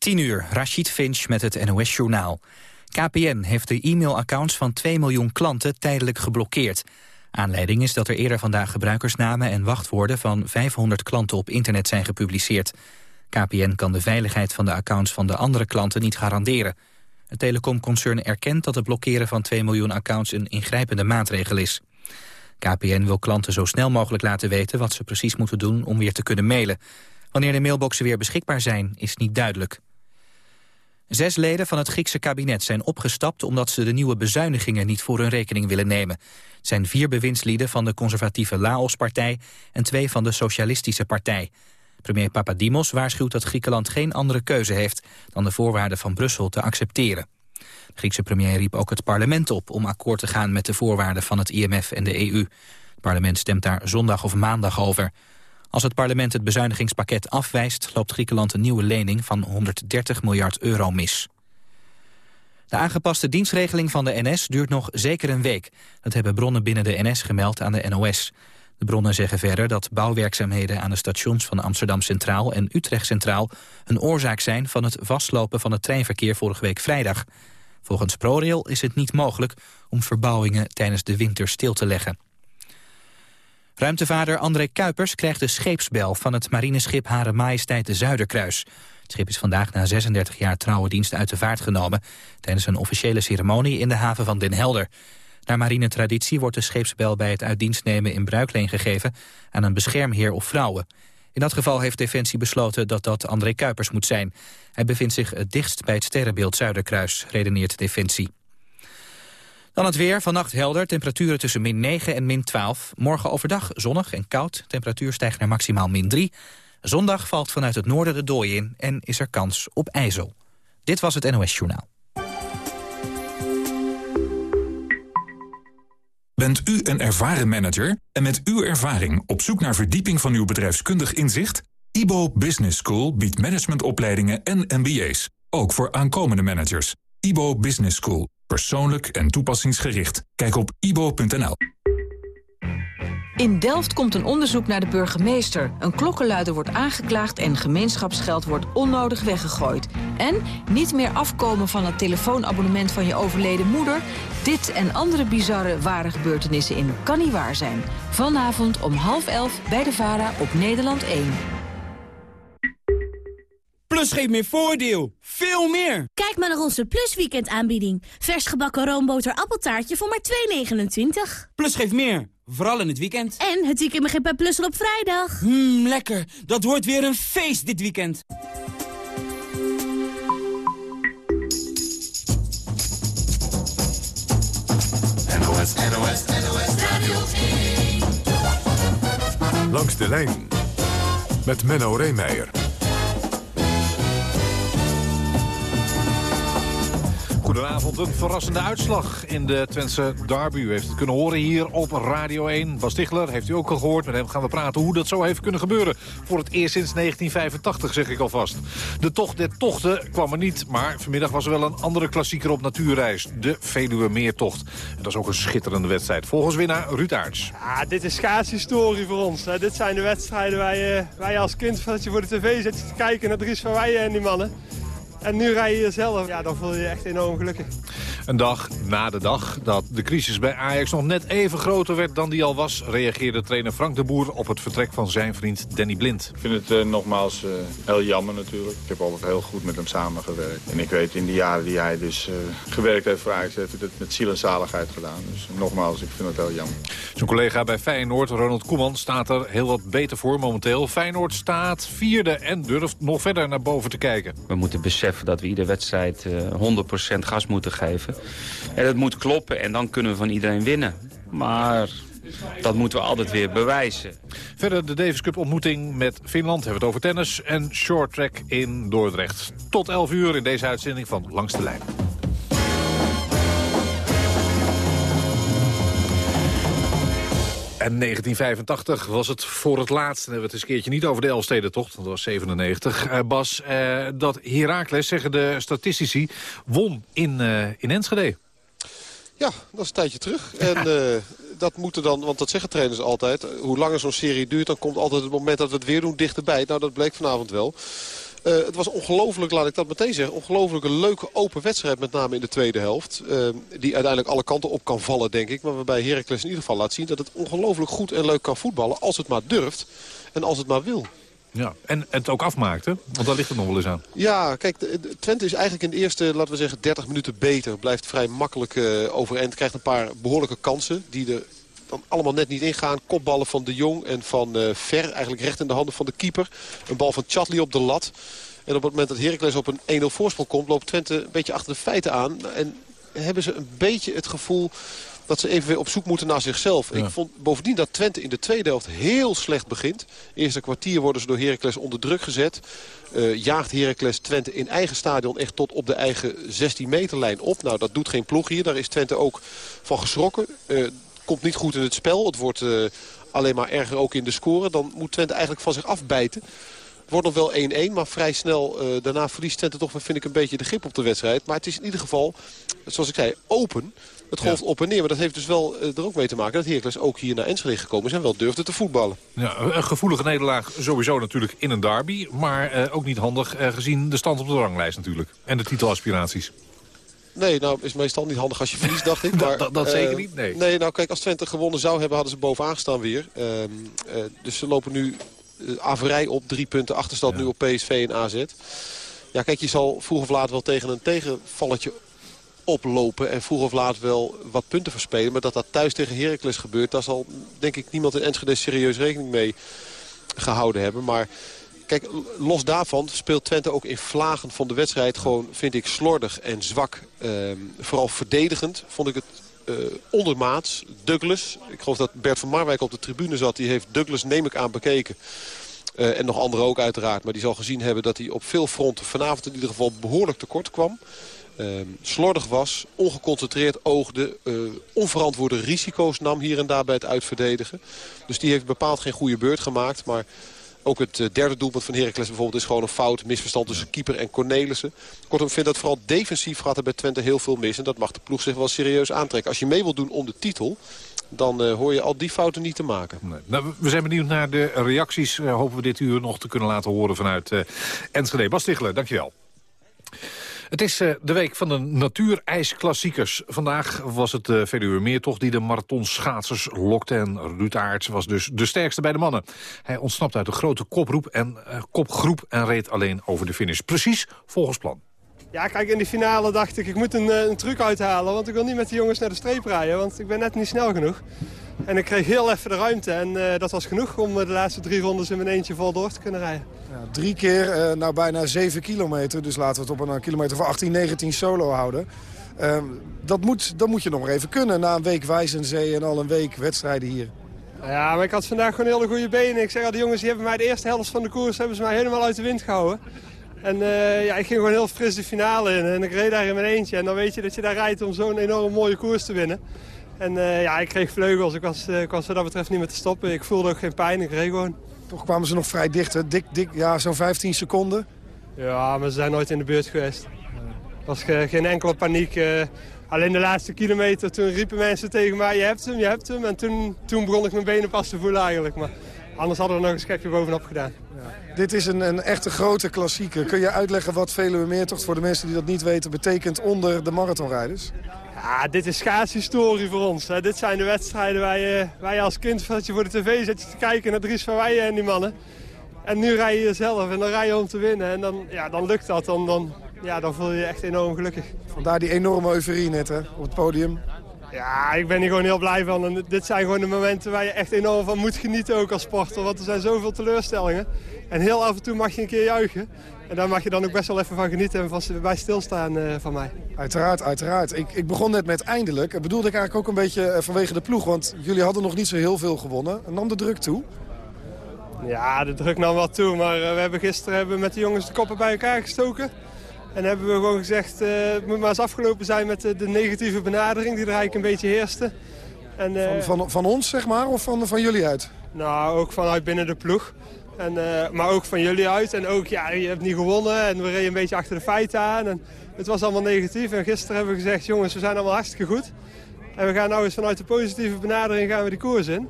10 uur, Rashid Finch met het NOS-journaal. KPN heeft de e-mailaccounts van 2 miljoen klanten tijdelijk geblokkeerd. Aanleiding is dat er eerder vandaag gebruikersnamen en wachtwoorden van 500 klanten op internet zijn gepubliceerd. KPN kan de veiligheid van de accounts van de andere klanten niet garanderen. Het telecomconcern erkent dat het blokkeren van 2 miljoen accounts een ingrijpende maatregel is. KPN wil klanten zo snel mogelijk laten weten wat ze precies moeten doen om weer te kunnen mailen. Wanneer de mailboxen weer beschikbaar zijn, is niet duidelijk. Zes leden van het Griekse kabinet zijn opgestapt... omdat ze de nieuwe bezuinigingen niet voor hun rekening willen nemen. Het zijn vier bewindslieden van de conservatieve Laos-partij... en twee van de Socialistische Partij. Premier Papadimos waarschuwt dat Griekenland geen andere keuze heeft... dan de voorwaarden van Brussel te accepteren. De Griekse premier riep ook het parlement op... om akkoord te gaan met de voorwaarden van het IMF en de EU. Het parlement stemt daar zondag of maandag over... Als het parlement het bezuinigingspakket afwijst... loopt Griekenland een nieuwe lening van 130 miljard euro mis. De aangepaste dienstregeling van de NS duurt nog zeker een week. Dat hebben bronnen binnen de NS gemeld aan de NOS. De bronnen zeggen verder dat bouwwerkzaamheden aan de stations van Amsterdam Centraal en Utrecht Centraal een oorzaak zijn van het vastlopen van het treinverkeer vorige week vrijdag. Volgens ProRail is het niet mogelijk om verbouwingen tijdens de winter stil te leggen. Ruimtevader André Kuipers krijgt de scheepsbel van het marineschip Hare Majesteit de Zuiderkruis. Het schip is vandaag na 36 jaar trouwe dienst uit de vaart genomen... tijdens een officiële ceremonie in de haven van Den Helder. Naar marinetraditie wordt de scheepsbel bij het uitdienstnemen in bruikleen gegeven... aan een beschermheer of vrouwen. In dat geval heeft Defensie besloten dat dat André Kuipers moet zijn. Hij bevindt zich het dichtst bij het sterrenbeeld Zuiderkruis, redeneert Defensie. Dan het weer, vannacht helder, temperaturen tussen min 9 en min 12. Morgen overdag zonnig en koud, temperatuur stijgt naar maximaal min 3. Zondag valt vanuit het noorden de dooi in en is er kans op ijzel. Dit was het NOS Journaal. Bent u een ervaren manager en met uw ervaring op zoek naar verdieping van uw bedrijfskundig inzicht? IBO Business School biedt managementopleidingen en MBA's, ook voor aankomende managers. IBO Business School Persoonlijk en toepassingsgericht. Kijk op ibo.nl. In Delft komt een onderzoek naar de burgemeester. Een klokkenluider wordt aangeklaagd en gemeenschapsgeld wordt onnodig weggegooid. En niet meer afkomen van het telefoonabonnement van je overleden moeder. Dit en andere bizarre ware gebeurtenissen in Kan Niet Waar Zijn. Vanavond om half elf bij de VARA op Nederland 1. Plus geeft meer voordeel. Veel meer. Kijk maar naar onze Plus Weekend aanbieding. Vers gebakken roomboter appeltaartje voor maar 2,29. Plus geeft meer. Vooral in het weekend. En het weekend begint bij Plus op vrijdag. Mmm, lekker. Dat wordt weer een feest dit weekend. NOS, NOS, NOS Radio 1. Langs de lijn. Met Menno Reemeijer. Goedenavond, een verrassende uitslag in de Twentse derby. U heeft het kunnen horen hier op Radio 1. Bas Stigler heeft u ook al gehoord. Met hem gaan we praten hoe dat zo heeft kunnen gebeuren. Voor het eerst sinds 1985, zeg ik alvast. De tocht der tochten kwam er niet. Maar vanmiddag was er wel een andere klassieker op natuurreis. De Veluwe Meertocht. En dat is ook een schitterende wedstrijd. Volgens winnaar Ruud Aerts. Ja, dit is schaatshistorie voor ons. Dit zijn de wedstrijden waar je, waar je als kind dat je voor de tv zit te kijken naar Dries van Weijen en die mannen. En nu rij je hier zelf. Ja, dan voel je je echt enorm gelukkig. Een dag na de dag dat de crisis bij Ajax nog net even groter werd dan die al was... reageerde trainer Frank de Boer op het vertrek van zijn vriend Danny Blind. Ik vind het uh, nogmaals uh, heel jammer natuurlijk. Ik heb altijd heel goed met hem samengewerkt. En ik weet in de jaren die hij dus uh, gewerkt heeft voor Ajax... heeft hij het met ziel en zaligheid gedaan. Dus nogmaals, ik vind het heel jammer. Zijn collega bij Feyenoord, Ronald Koeman, staat er heel wat beter voor momenteel. Feyenoord staat vierde en durft nog verder naar boven te kijken. We moeten beseffen dat we iedere wedstrijd 100% gas moeten geven. En dat moet kloppen en dan kunnen we van iedereen winnen. Maar dat moeten we altijd weer bewijzen. Verder de Davis Cup ontmoeting met Finland. Hebben we het over tennis en short track in Dordrecht. Tot 11 uur in deze uitzending van Langs de Lijn. En 1985 was het voor het laatst, en hebben we het eens een keertje niet over de Elfstedentocht, want dat was 97. Uh, Bas, uh, dat Heracles, zeggen de statistici, won in, uh, in Enschede. Ja, dat is een tijdje terug. En dat moeten dan, want dat zeggen trainers altijd... hoe langer zo'n serie duurt, dan komt altijd het moment dat we het weer doen dichterbij. Nou, dat bleek vanavond wel. Uh, het was ongelooflijk, laat ik dat meteen zeggen... ongelooflijk een leuke open wedstrijd, met name in de tweede helft. Uh, die uiteindelijk alle kanten op kan vallen, denk ik. Maar waarbij Heracles in ieder geval laat zien dat het ongelooflijk goed en leuk kan voetballen... als het maar durft en als het maar wil. Ja, en het ook afmaakte, want daar ligt het nog wel eens aan. Ja, kijk, Twente is eigenlijk in de eerste, laten we zeggen, 30 minuten beter. Blijft vrij makkelijk uh, overeind, krijgt een paar behoorlijke kansen... die er dan allemaal net niet ingaan. Kopballen van De Jong en van uh, Ver, eigenlijk recht in de handen van de keeper. Een bal van Chatli op de lat. En op het moment dat Heracles op een 1-0 voorsprong komt... loopt Twente een beetje achter de feiten aan. En hebben ze een beetje het gevoel dat ze even weer op zoek moeten naar zichzelf. Ik vond bovendien dat Twente in de tweede helft heel slecht begint. Eerste kwartier worden ze door Heracles onder druk gezet. Uh, jaagt Heracles Twente in eigen stadion echt tot op de eigen 16 meterlijn op. Nou, dat doet geen ploeg hier. Daar is Twente ook van geschrokken. Uh, komt niet goed in het spel. Het wordt uh, alleen maar erger ook in de score. Dan moet Twente eigenlijk van zich afbijten. Het wordt nog wel 1-1, maar vrij snel uh, daarna verliest Twente toch vind ik een beetje de grip op de wedstrijd. Maar het is in ieder geval, zoals ik zei, open. Het golft op en neer, maar dat heeft dus wel uh, er ook mee te maken... dat Heracles ook hier naar Enschede gekomen is en wel durfde te voetballen. Ja, een gevoelige nederlaag sowieso natuurlijk in een derby. Maar uh, ook niet handig gezien de stand op de ranglijst natuurlijk. En de titelaspiraties. Nee, nou is meestal niet handig als je verliest, dacht ik. Maar, dat, dat uh, zeker niet, nee. Nee, nou kijk, als Twente gewonnen zou hebben, hadden ze bovenaan gestaan weer. Uh, uh, dus ze lopen nu averij op, drie punten achterstand ja. nu op PSV en AZ. Ja, kijk, je zal vroeg of laat wel tegen een tegenvalletje oplopen en vroeg of laat wel wat punten verspelen. Maar dat dat thuis tegen Heracles gebeurt, daar zal denk ik niemand in Enschede serieus rekening mee gehouden hebben. Maar Kijk, los daarvan speelt Twente ook in vlagen van de wedstrijd gewoon, vind ik, slordig en zwak. Uh, vooral verdedigend vond ik het uh, ondermaats. Douglas, ik geloof dat Bert van Marwijk op de tribune zat. Die heeft Douglas, neem ik aan, bekeken. Uh, en nog anderen ook uiteraard. Maar die zal gezien hebben dat hij op veel fronten vanavond in ieder geval behoorlijk tekort kwam. Uh, slordig was, ongeconcentreerd oogde, uh, onverantwoorde risico's nam hier en daar bij het uitverdedigen. Dus die heeft bepaald geen goede beurt gemaakt. Maar ook het derde doelpunt van Heracles bijvoorbeeld is gewoon een fout. Misverstand tussen keeper en Cornelissen. Kortom, ik vind dat vooral defensief gaat er bij Twente heel veel mis. En dat mag de ploeg zich wel serieus aantrekken. Als je mee wilt doen om de titel, dan uh, hoor je al die fouten niet te maken. Nee. Nou, we zijn benieuwd naar de reacties. Uh, hopen we dit uur nog te kunnen laten horen vanuit uh, Enschede. Bas Stichler, dankjewel. Het is uh, de week van de natuurijsklassiekers. Vandaag was het de uh, Veluwe Meertocht die de marathonschaatsers lokte. En Ruud Aerts was dus de sterkste bij de mannen. Hij ontsnapte uit de grote koproep en, uh, kopgroep en reed alleen over de finish. Precies volgens plan. Ja, kijk, in die finale dacht ik, ik moet een, een truc uithalen. Want ik wil niet met de jongens naar de streep rijden, want ik ben net niet snel genoeg. En ik kreeg heel even de ruimte en uh, dat was genoeg om de laatste drie rondes in mijn eentje vol door te kunnen rijden. Ja, drie keer, uh, nou bijna zeven kilometer, dus laten we het op een kilometer van 18, 19 solo houden. Uh, dat, moet, dat moet je nog maar even kunnen na een week Wijzenzee en al een week wedstrijden hier. Ja, maar ik had vandaag gewoon hele goede benen. Ik zeg al, die jongens die hebben mij de eerste helft van de koers hebben ze mij helemaal uit de wind gehouden. En uh, ja, ik ging gewoon heel fris de finale in en ik reed daar in mijn eentje. En dan weet je dat je daar rijdt om zo'n enorm mooie koers te winnen. En uh, ja, ik kreeg vleugels. Ik was, uh, ik was wat dat betreft niet meer te stoppen. Ik voelde ook geen pijn. Ik reed gewoon. Toch kwamen ze nog vrij dicht, hè? Dik, dik, ja, zo'n 15 seconden. Ja, maar ze zijn nooit in de buurt geweest. Er was ge, geen enkele paniek. Uh, alleen de laatste kilometer, toen riepen mensen tegen mij, je hebt hem, je hebt hem. En toen, toen begon ik mijn benen pas te voelen eigenlijk. Maar anders hadden we nog een schepje bovenop gedaan. Ja. Dit is een, een echte grote klassieker. Kun je uitleggen wat Veluwe Meertocht voor de mensen die dat niet weten betekent onder de marathonrijders? Ja, dit is schaatshistorie voor ons. Hè. Dit zijn de wedstrijden waar je, waar je als kind dat je voor de tv zit te kijken naar Dries van Weijen en die mannen. En nu rij je jezelf en dan rij je om te winnen. En dan, ja, dan lukt dat. Dan, dan, ja, dan voel je je echt enorm gelukkig. Vandaar die enorme euforie net hè, op het podium. Ja, ik ben hier gewoon heel blij van. En dit zijn gewoon de momenten waar je echt enorm van moet genieten ook als sporter. Want er zijn zoveel teleurstellingen. En heel af en toe mag je een keer juichen. En daar mag je dan ook best wel even van genieten en van bij stilstaan uh, van mij. Uiteraard, uiteraard. Ik, ik begon net met eindelijk. Dat bedoelde ik eigenlijk ook een beetje uh, vanwege de ploeg. Want jullie hadden nog niet zo heel veel gewonnen. Nam de druk toe? Ja, de druk nam wel toe. Maar uh, we hebben gisteren hebben met de jongens de koppen bij elkaar gestoken. En hebben we gewoon gezegd, het moet maar eens afgelopen zijn met de, de negatieve benadering die er eigenlijk een beetje heerste. En, van, van, van ons, zeg maar, of van, van jullie uit? Nou, ook vanuit binnen de ploeg. En, uh, maar ook van jullie uit. En ook, ja, je hebt niet gewonnen. En we reden een beetje achter de feiten aan. En het was allemaal negatief. En gisteren hebben we gezegd, jongens, we zijn allemaal hartstikke goed. En we gaan nou eens vanuit de positieve benadering gaan we die koers in.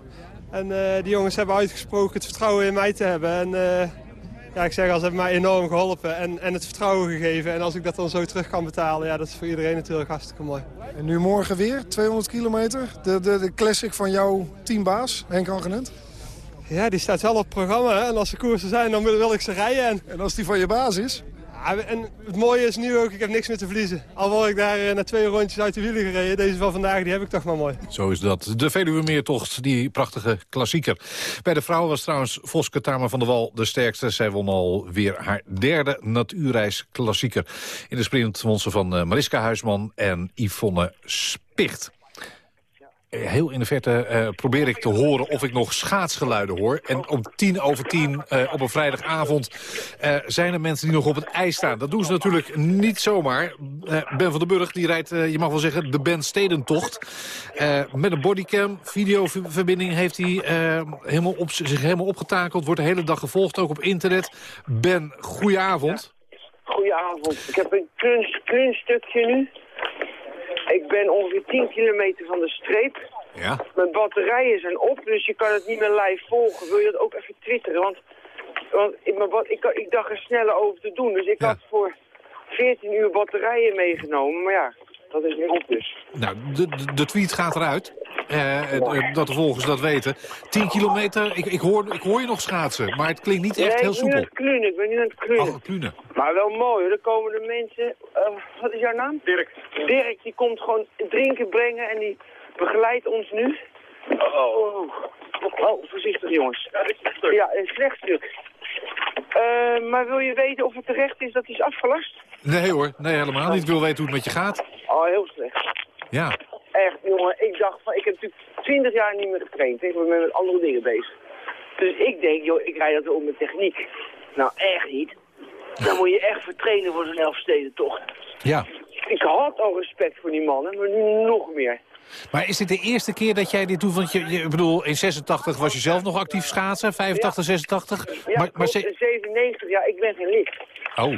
En uh, die jongens hebben uitgesproken het vertrouwen in mij te hebben. En uh, ja, ik zeg al, ze hebben mij enorm geholpen en, en het vertrouwen gegeven. En als ik dat dan zo terug kan betalen, ja, dat is voor iedereen natuurlijk hartstikke mooi. En nu morgen weer, 200 kilometer. De, de, de classic van jouw teambaas, Henk Angenent. Ja, die staat wel op het programma. Hè? En als er koersen zijn, dan wil ik ze rijden. En, en als die van je baas is? Ja, en het mooie is nu ook, ik heb niks meer te verliezen. Al word ik daar eh, na twee rondjes uit de wielen gereden. Deze van vandaag, die heb ik toch maar mooi. Zo is dat. De Veluwe Meertocht, die prachtige klassieker. Bij de vrouwen was trouwens Voske Tamer van der Wal de sterkste. Zij won alweer haar derde natuurreis klassieker. In de sprint won ze van eh, Mariska Huisman en Yvonne Spicht heel in de verte uh, probeer ik te horen of ik nog schaatsgeluiden hoor. En om tien over tien uh, op een vrijdagavond zijn er mensen die nog op het ijs staan. Dat doen ze natuurlijk niet zomaar. ben van den Burg die rijdt, je mag wel zeggen, de Ben Stedentocht. met een bodycam, videoverbinding heeft hij helemaal op, zich helemaal opgetakeld. Wordt de hele dag gevolgd, ook op internet. Ben, goedenavond. Ja. Goedenavond. Ik heb een kunststukje nu. Ik ben ongeveer 10 kilometer van de streep. Ja. Mijn batterijen zijn op, dus je kan het niet meer live volgen. Wil je dat ook even twitteren? Want, want ik, ik, ik dacht er sneller over te doen. Dus ik had voor 14 uur batterijen meegenomen. Maar ja, dat is niet op dus. Nou, de, de, tweet gaat eruit. Uh, dat de volgers dat weten. 10 kilometer, ik, ik, hoor, ik hoor je nog schaatsen, maar het klinkt niet echt heel soepel. ik ben nu aan het klunen, ik ben nu aan het klunen. Oh, klunen. Maar wel mooi hoor, er komen de mensen... Uh, wat is jouw naam? Dirk. Dirk, die komt gewoon drinken brengen en die begeleidt ons nu. Oh, oh, oh voorzichtig jongens. Ja, een slecht stuk. Uh, maar wil je weten of het terecht is dat hij is afgelast? Nee hoor, nee helemaal niet. Ik wil weten hoe het met je gaat. Oh, heel slecht. Ja. Echt, jongen. Ik dacht van, ik heb natuurlijk 20 jaar niet meer getraind. Ik ben met andere dingen bezig. Dus ik denk, joh, ik rijd dat om met techniek. Nou, echt niet. Dan moet je echt vertrainen voor zo'n Elfstedentocht. Ja. Ik had al respect voor die mannen, maar nu nog meer. Maar is dit de eerste keer dat jij dit doet? Want je, je ik bedoel, in 86 was je zelf nog actief schaatsen, 85, 86? Ja, maar, maar 97, ja, ik ben geen lid. Oh.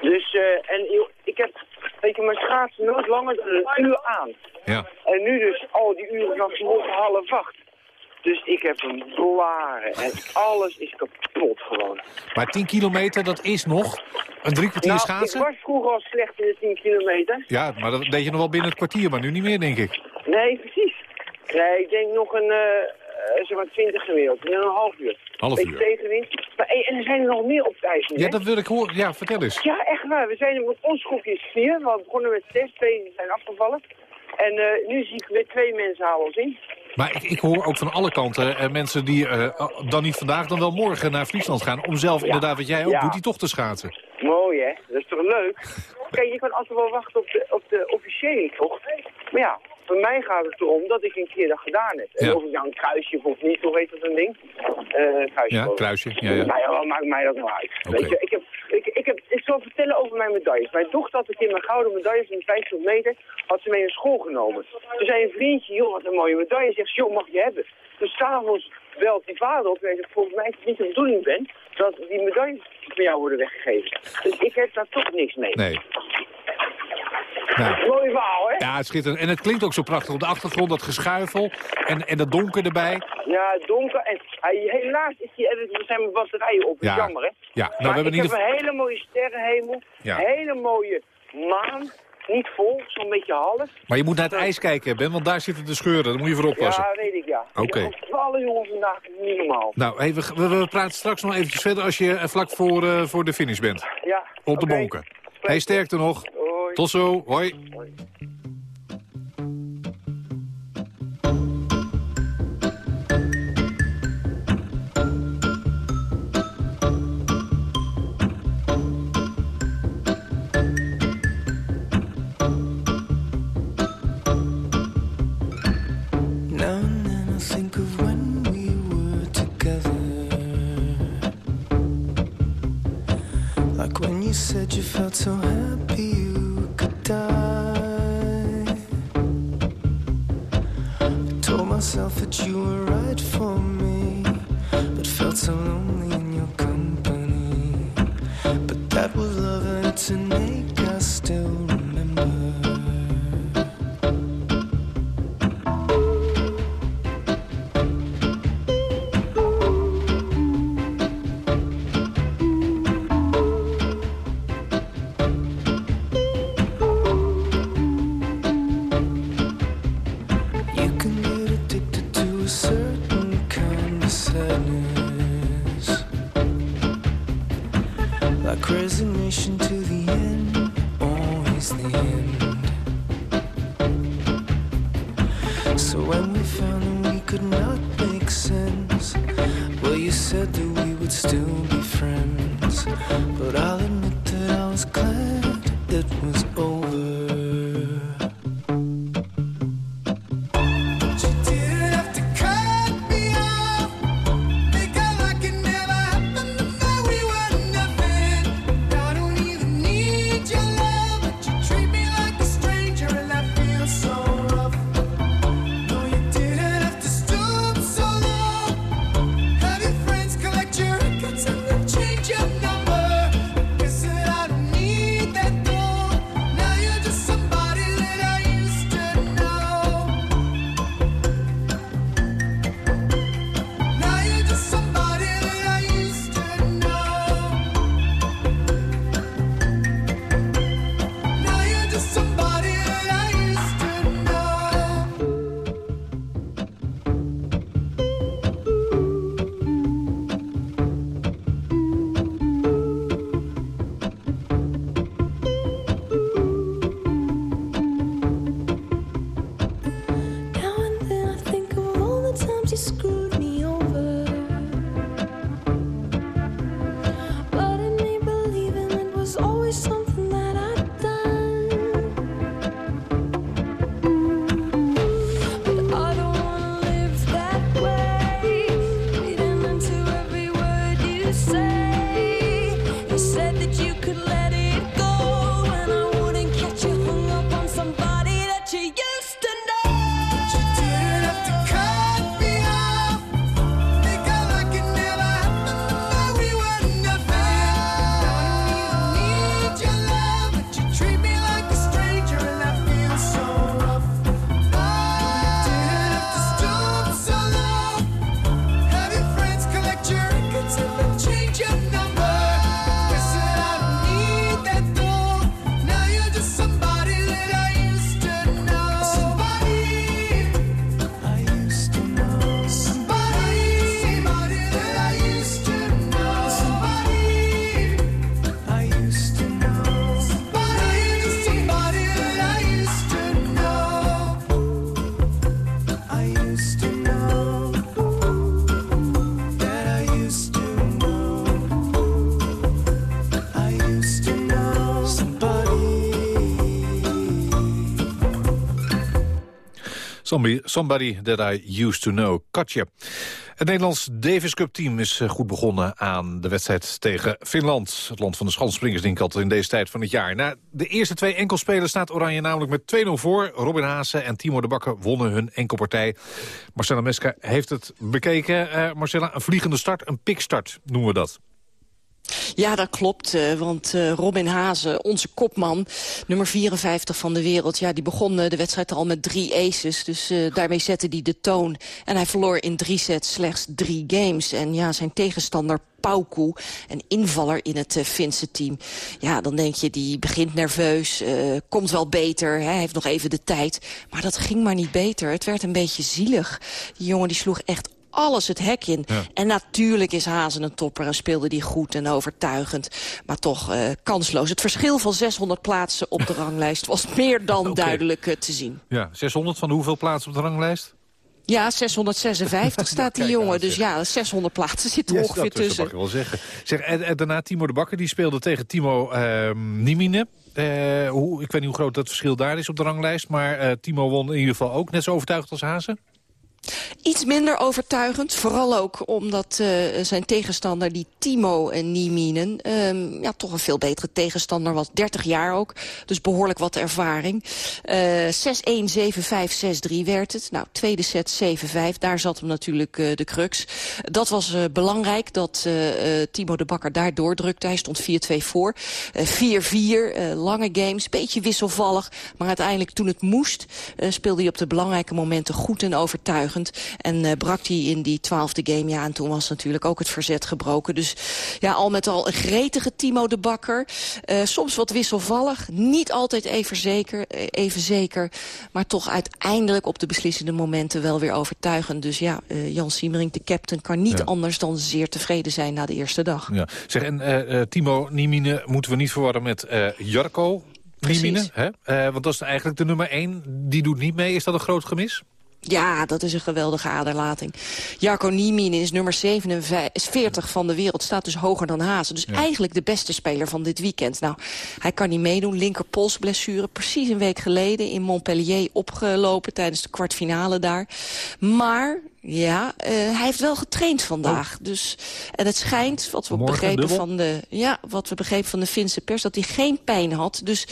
Dus, uh, en ik heb, weet je, mijn schaatsen nooit langer dan een uur aan. Ja. En nu dus al die uren nog morgen half acht. Dus ik heb een blaren en alles is kapot gewoon. Maar 10 kilometer, dat is nog een drie kwartier nou, schaatsen? ik was vroeger al slecht in de 10 kilometer. Ja, maar dat deed je nog wel binnen het kwartier, maar nu niet meer, denk ik. Nee, precies. Nee, ik denk nog een, uh, zeg maar 20 gemiddeld. In een half uur. Half uur. tegenwind. Maar, en er zijn er nog meer op nu, Ja, dat wil ik horen. Ja, vertel eens. Ja, echt waar. We zijn met ons groepje vier. We begonnen met zes, twee zijn afgevallen. En uh, nu zie ik weer twee mensen halen ons in. Maar ik, ik, hoor ook van alle kanten uh, mensen die uh, dan niet vandaag, dan wel morgen naar Friesland gaan... om zelf inderdaad, wat jij ook ja. doet, die toch te schaatsen. Mooi, hè? Dat is toch leuk? Kijk, je kan altijd wel wachten op de, op de officiële tocht. Maar ja, voor mij gaat het erom dat ik een keer dat gedaan heb. En of ik nou een kruisje of niet, hoe heet dat een ding? Uh, kruisje. Ja, kruisje. Ja, ja. Nou ja, wat maakt mij dat nou uit? Okay. Weet je, ik heb, ik, ik, heb, ik zal vertellen over mijn medailles. Mijn dochter had een keer mijn gouden medaille van 50 meter, had ze mee naar school genomen. Toen zei een vriendje, joh, wat een mooie medaille. Zegt joh, mag je hebben. Dus s'avonds belt die vader op en zegt, volgens mij is het niet de bedoeling, Ben, dat die medailles van jou worden weggegeven. Dus ik heb daar toch niks mee. Nee. Nou, Mooi verhaal, hè? Ja, het schitterend. En het klinkt ook zo prachtig op de achtergrond, dat geschuifel en, en dat donker erbij. Ja, donker. En helaas is die, er zijn mijn batterijen op. Ja. Jammer, hè? Ja, nou, maar we hebben ik niet heb een hele mooie sterrenhemel. Ja. hele mooie maan. Niet vol, zo'n beetje half. Maar je moet naar het ijs kijken, Ben, want daar zitten de scheuren. Daar moet je voor oppassen. Ja, weet ik, ja. Oké. Ik alle jongens vandaag niet normaal. Nou, hey, we, we, praten straks nog eventjes verder als je eh, vlak voor, uh, voor de finish bent. Ja. Op de okay. bonken. Hey, sterkte nog. Hoi. Tot zo. Hoi. Hoi. Somebody, somebody that I used to know. Katje. Het Nederlands Davis Cup team is eh, goed begonnen aan de wedstrijd tegen Finland. Het land van de schanspringers denk ik altijd in deze tijd van het jaar. Na de eerste twee enkelspelen staat Oranje namelijk met 2-0 voor. Robin Haase en Timo de Bakker wonnen hun enkelpartij. Marcella Meska heeft het bekeken. Eh, Marcella, een vliegende start, een pikstart noemen we dat. Ja, dat klopt. eh, want eh, Robin Hazen, onze kopman, nummer 54 van de wereld... Ja, die begon eh, de wedstrijd al met drie aces. Dus daarmee zette hij de toon. En hij verloor in drie sets slechts drie games. En ja, zijn tegenstander Pauku, een invaller in het eh, Finse team. Ja, dan denk je, die begint nerveus, komt wel beter, hè, heeft nog even de tijd. Maar dat ging maar niet beter. Het werd een beetje zielig. Die jongen die sloeg echt alles het hek in. En natuurlijk is Hazen een topper en speelde die goed en overtuigend. Maar toch eh, kansloos. Het verschil van 600 plaatsen op de ranglijst was meer dan duidelijk eh, te zien. Ja, 600 van hoeveel plaatsen op de ranglijst? Ja, 656 staat die jongen. Dus ja, 600 plaatsen zitten Yes, ongeveer dat, dat tussen. mag je wel zeggen. Zeg, en, en daarna Timo de Bakker, die speelde tegen Timo Niemine. Eh, hoe, ik weet niet hoe groot dat verschil daar is op de ranglijst. Maar Timo won in ieder geval ook net zo overtuigd als Hazen. Iets minder overtuigend, vooral ook omdat eh, zijn tegenstander, die Timo en Nieminen... ehm, ja, toch een veel betere tegenstander was, 30 jaar ook. Dus behoorlijk wat ervaring. Eh 6-1, 7-5, 6-3 werd het. Nou, tweede set 7-5, daar zat hem natuurlijk eh, de crux. Dat was eh, belangrijk, dat Timo de Bakker daar doordrukte. Hij stond 4-2 voor. Eh, 4-4, eh, lange games, beetje wisselvallig. Maar uiteindelijk toen het moest, speelde hij op de belangrijke momenten goed en overtuigend. Overtuigend. En uh, brak hij in die twaalfde game. Ja, en toen was natuurlijk ook het verzet gebroken. Dus ja, al met al een gretige Timo de Bakker. Uh, soms wat wisselvallig. Niet altijd even zeker, even zeker. Maar toch uiteindelijk op de beslissende momenten wel weer overtuigend. Dus ja, uh, Jan Siemering, de captain, kan niet ja. anders dan zeer tevreden zijn na de eerste dag. Ja. Zeg, en Timo Niemine moeten we niet verwarren met Jarko Niemine. Hè? Want dat is eigenlijk de nummer 1. Die doet niet mee. Is dat een groot gemis? Ja, dat is een geweldige aderlating. Jarko Niemin is nummer 47 van de wereld. Staat dus hoger dan Hazen. Dus ja. eigenlijk de beste speler van dit weekend. Nou, hij kan niet meedoen. Linkerpolsblessure. Precies een week geleden in Montpellier opgelopen tijdens de kwartfinale daar. Maar ja, uh, hij heeft wel getraind vandaag. Oh. Dus, en het schijnt, wat we, begrepen van de, ja, wat we begrepen van de Finse pers... dat hij geen pijn had. Dus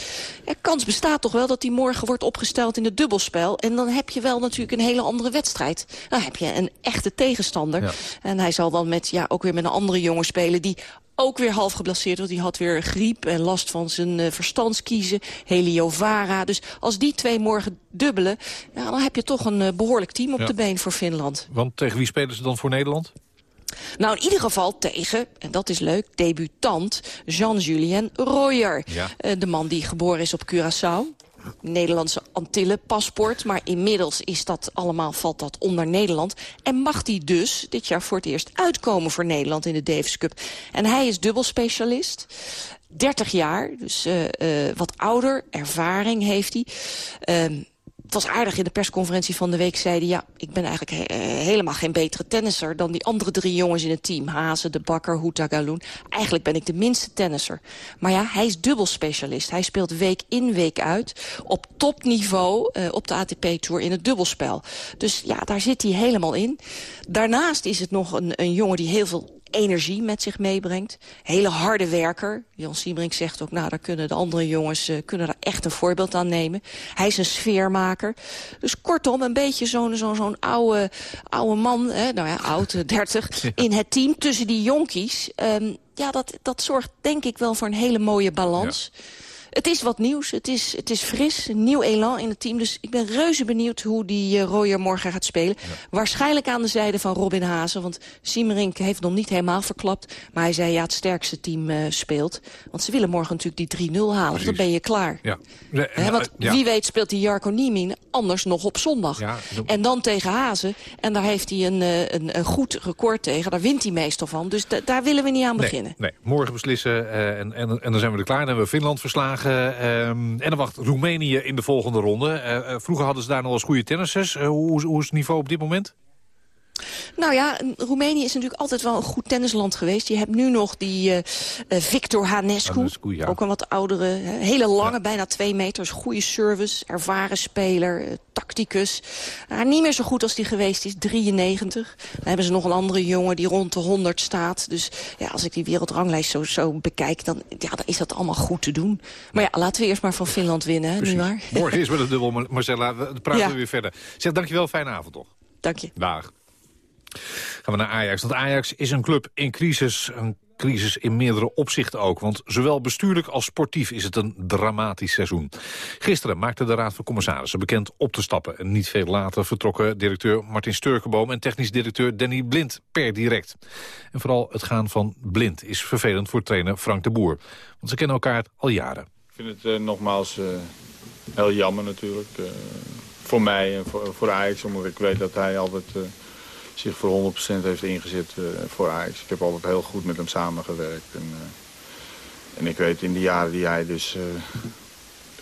ja, kans bestaat toch wel dat hij morgen wordt opgesteld in het dubbelspel. En dan heb je wel natuurlijk een hele andere wedstrijd. Dan heb je een echte tegenstander. Ja. En hij zal dan met, ja, ook weer met een andere jongen spelen... die ook weer half geblesseerd, want die had weer griep en last van zijn uh, verstandskiezen. Heliovara. Dus als die twee morgen dubbelen, ja, dan heb je toch een uh, behoorlijk team op ja. de been voor Finland. Want tegen wie spelen ze dan voor Nederland? Nou, in ieder geval tegen, en dat is leuk, debutant Jean-Julien Royer. Ja. Uh, de man die geboren is op Curaçao. Nederlandse Antillen-paspoort. Maar inmiddels is dat allemaal, valt dat onder Nederland. En mag hij dus dit jaar voor het eerst uitkomen voor Nederland in de Davis Cup. En hij is dubbelspecialist. 30 jaar, dus uh, uh, wat ouder, ervaring heeft hij. Uh, het was aardig in de persconferentie van de week zeiden... ja, ik ben eigenlijk he helemaal geen betere tennisser... dan die andere drie jongens in het team. Hazen, De Bakker, Houta, Galoen. Eigenlijk ben ik de minste tennisser. Maar ja, hij is dubbelspecialist. Hij speelt week in, week uit op topniveau uh, op de ATP-tour in het dubbelspel. Dus ja, daar zit hij helemaal in. Daarnaast is het nog een, een jongen die heel veel energie met zich meebrengt. Hele harde werker. Jan Siebrink zegt ook, nou, daar kunnen de andere jongens uh, kunnen daar echt een voorbeeld aan nemen. Hij is een sfeermaker. Dus kortom, een beetje zo'n zo'n zo'n oude, oude man, hè, nou ja, oud, 30, ja. in het team tussen die jonkies. Um, ja, dat, dat zorgt denk ik wel voor een hele mooie balans. Ja. Het is wat nieuws, het is, het is fris, een nieuw elan in het team. Dus ik ben reuze benieuwd hoe die uh, Royer morgen gaat spelen. Ja. Waarschijnlijk aan de zijde van Robin Hazen. Want Siemerink heeft nog niet helemaal verklapt. Maar hij zei ja, het sterkste team uh, speelt. Want ze willen morgen natuurlijk die 3-0 halen. Precies. Dan ben je klaar. Ja. De, He, want ja. wie weet speelt die Jarko Niemin anders nog op zondag. Ja. En dan tegen Hazen. En daar heeft hij een, een, een, goed record tegen. Daar wint hij meestal van. Dus daar willen we niet aan nee, beginnen. Nee, morgen beslissen. en, en, en dan zijn we er klaar. Dan hebben we Finland verslagen. Um, en dan wacht Roemenië in de volgende ronde. Uh, uh, vroeger hadden ze daar nog eens goede tennissers. Uh, hoe, hoe is het niveau op dit moment? Nou ja, Roemenië is natuurlijk altijd wel een goed tennisland geweest. Je hebt nu nog die uh, Victor Hanescu, Hanescu ja. ook een wat oudere, hele lange, ja. bijna twee meters. Goede service, ervaren speler, uh, tacticus. Uh, niet meer zo goed als die geweest is, 93. Dan hebben ze nog een andere jongen die rond de 100 staat. Dus ja, als ik die wereldranglijst zo, zo bekijk, dan, ja, dan is dat allemaal goed te doen. Maar ja, laten we eerst maar van Finland winnen, hè, nietwaar? Morgen is met een dubbel, Marcella. We praten ja. we weer verder. Zeg, dankjewel, fijne avond toch. Dank je. Dag. Gaan we naar Ajax. Want Ajax is een club in crisis. Een crisis in meerdere opzichten ook. Want zowel bestuurlijk als sportief is het een dramatisch seizoen. Gisteren maakte de Raad van Commissarissen bekend op te stappen. En niet veel later vertrokken directeur Martin Sturkenboom... en technisch directeur Danny Blind per direct. En vooral het gaan van Blind is vervelend voor trainer Frank de Boer. Want ze kennen elkaar al jaren. Ik vind het uh, nogmaals uh, heel jammer natuurlijk. Uh, voor mij en voor, voor Ajax, omdat ik weet dat hij altijd zich voor 100% heeft ingezet uh, voor Ajax. Ik heb altijd heel goed met hem samengewerkt. En, uh, en ik weet in de jaren die hij dus uh,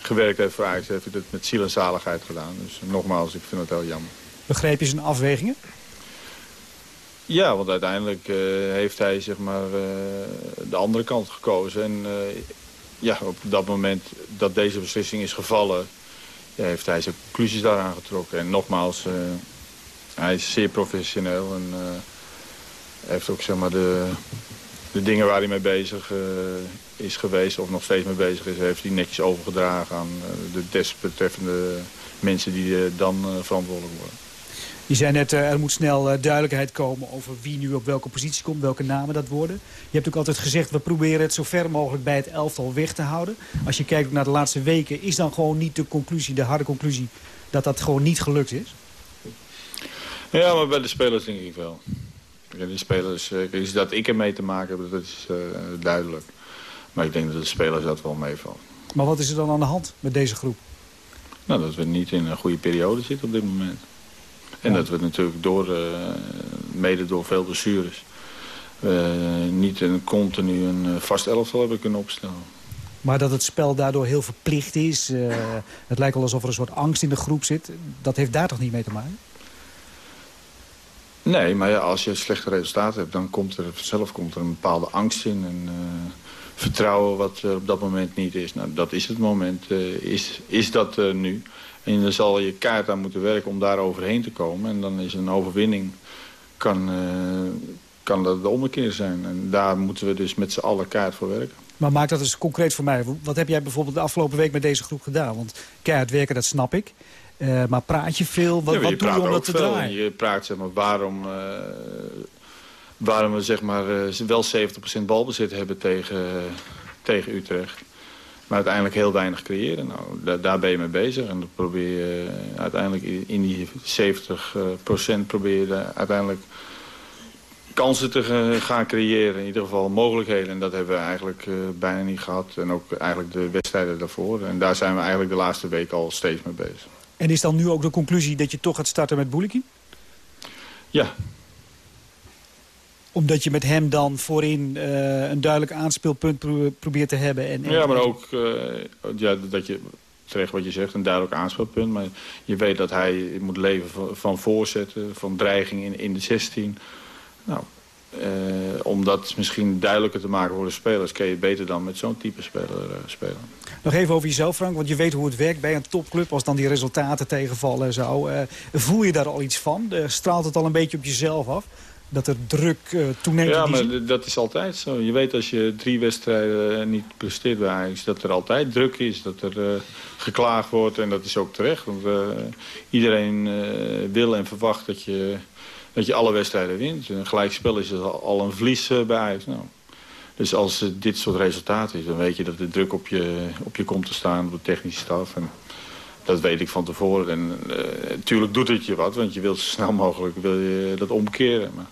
gewerkt heeft voor Ajax... heeft hij het met ziel en zaligheid gedaan. Dus nogmaals, ik vind het heel jammer. Begreep je zijn afwegingen? Ja, want uiteindelijk heeft hij zeg maar, de andere kant gekozen. En ja, op dat moment dat deze beslissing is gevallen... Ja, heeft hij zijn conclusies daaraan getrokken. En nogmaals... Hij is zeer professioneel en uh, heeft ook zeg maar, de, de dingen waar hij mee bezig uh, is geweest... of nog steeds mee bezig is, heeft hij netjes overgedragen aan uh, de desbetreffende mensen die dan verantwoordelijk worden. Je zei net, er moet snel duidelijkheid komen over wie nu op welke positie komt, welke namen dat worden. Je hebt ook altijd gezegd, we proberen het zo ver mogelijk bij het elftal weg te houden. Als je kijkt naar de laatste weken, is dan gewoon niet de conclusie, de harde conclusie, dat dat gewoon niet gelukt is? Ja, maar bij de spelers denk ik wel. De spelers, eh, is dat ik ermee te maken heb, dat is uh, duidelijk. Maar ik denk dat de spelers dat wel meevallen. Maar wat is er dan aan de hand met deze groep? Nou, dat we niet in een goede periode zitten op dit moment. En ja. dat we natuurlijk door, uh, mede door veel blessures... Uh, niet een continu een vast elftal hebben kunnen opstellen. Maar dat het spel daardoor heel verplicht is. Uh, het lijkt wel alsof er een soort angst in de groep zit. Dat heeft daar toch niet mee te maken? Nee, maar ja, als je slechte resultaten hebt... dan komt er vanzelf komt er een bepaalde angst in. En uh, vertrouwen wat er op dat moment niet is. Nou, dat is het moment. Uh, is, is dat uh, nu. En dan zal je kaart aan moeten werken om daar overheen te komen. En dan is een overwinning... kan, kan dat de ommekeer zijn. En daar moeten we dus met z'n allen kaart voor werken. Maar maak dat eens concreet voor mij. Wat heb jij bijvoorbeeld de afgelopen week met deze groep gedaan? Want keihard werken, dat snap ik. Uh, maar praat je veel? Wat, ja, wat doe je om dat te veel. draaien? Je praat zeg maar, waarom, uh, waarom we zeg maar, uh, wel 70% balbezit hebben tegen, tegen Utrecht. Maar uiteindelijk heel weinig creëren. Nou, daar, daar ben je mee bezig. En dan probeer je uiteindelijk in die 70% probeer je uiteindelijk kansen te gaan creëren. In ieder geval mogelijkheden. En dat hebben we eigenlijk uh, bijna niet gehad. En ook eigenlijk de wedstrijden daarvoor. En daar zijn we eigenlijk de laatste week al steeds mee bezig. En is dan nu ook de conclusie dat je toch gaat starten met Boulikin? Ja. Omdat je met hem dan voorin uh, een duidelijk aanspeelpunt pro probeert te hebben. En, en, ja, maar ook uh, ja, dat je terecht wat je zegt, een duidelijk aanspeelpunt. Maar je weet dat hij moet leven van, van voorzetten, van dreiging in, in de 16. Nou, uh, om dat misschien duidelijker te maken voor de spelers... kun je beter dan met zo'n type speler uh, spelen. Nog even over jezelf, Frank, want je weet hoe het werkt bij een topclub... als dan die resultaten tegenvallen en zo. Uh, voel je daar al iets van? straalt het al een beetje op jezelf af? Dat er druk toeneemt? Ja, maar dat is altijd zo. Je weet als je drie wedstrijden niet presteert bij Ajax... dat er altijd druk is, dat er geklaagd wordt. En dat is ook terecht. Want iedereen wil en verwacht dat je dat je alle wedstrijden wint. Een gelijkspel is al een verlies bij Ajax. Nou, dus als dit soort resultaten is, dan weet je dat de druk op je, op je komt te staan, op de technische staf. En dat weet ik van tevoren. En natuurlijk uh, doet het je wat, want je wilt zo snel mogelijk wil je dat omkeren. Maar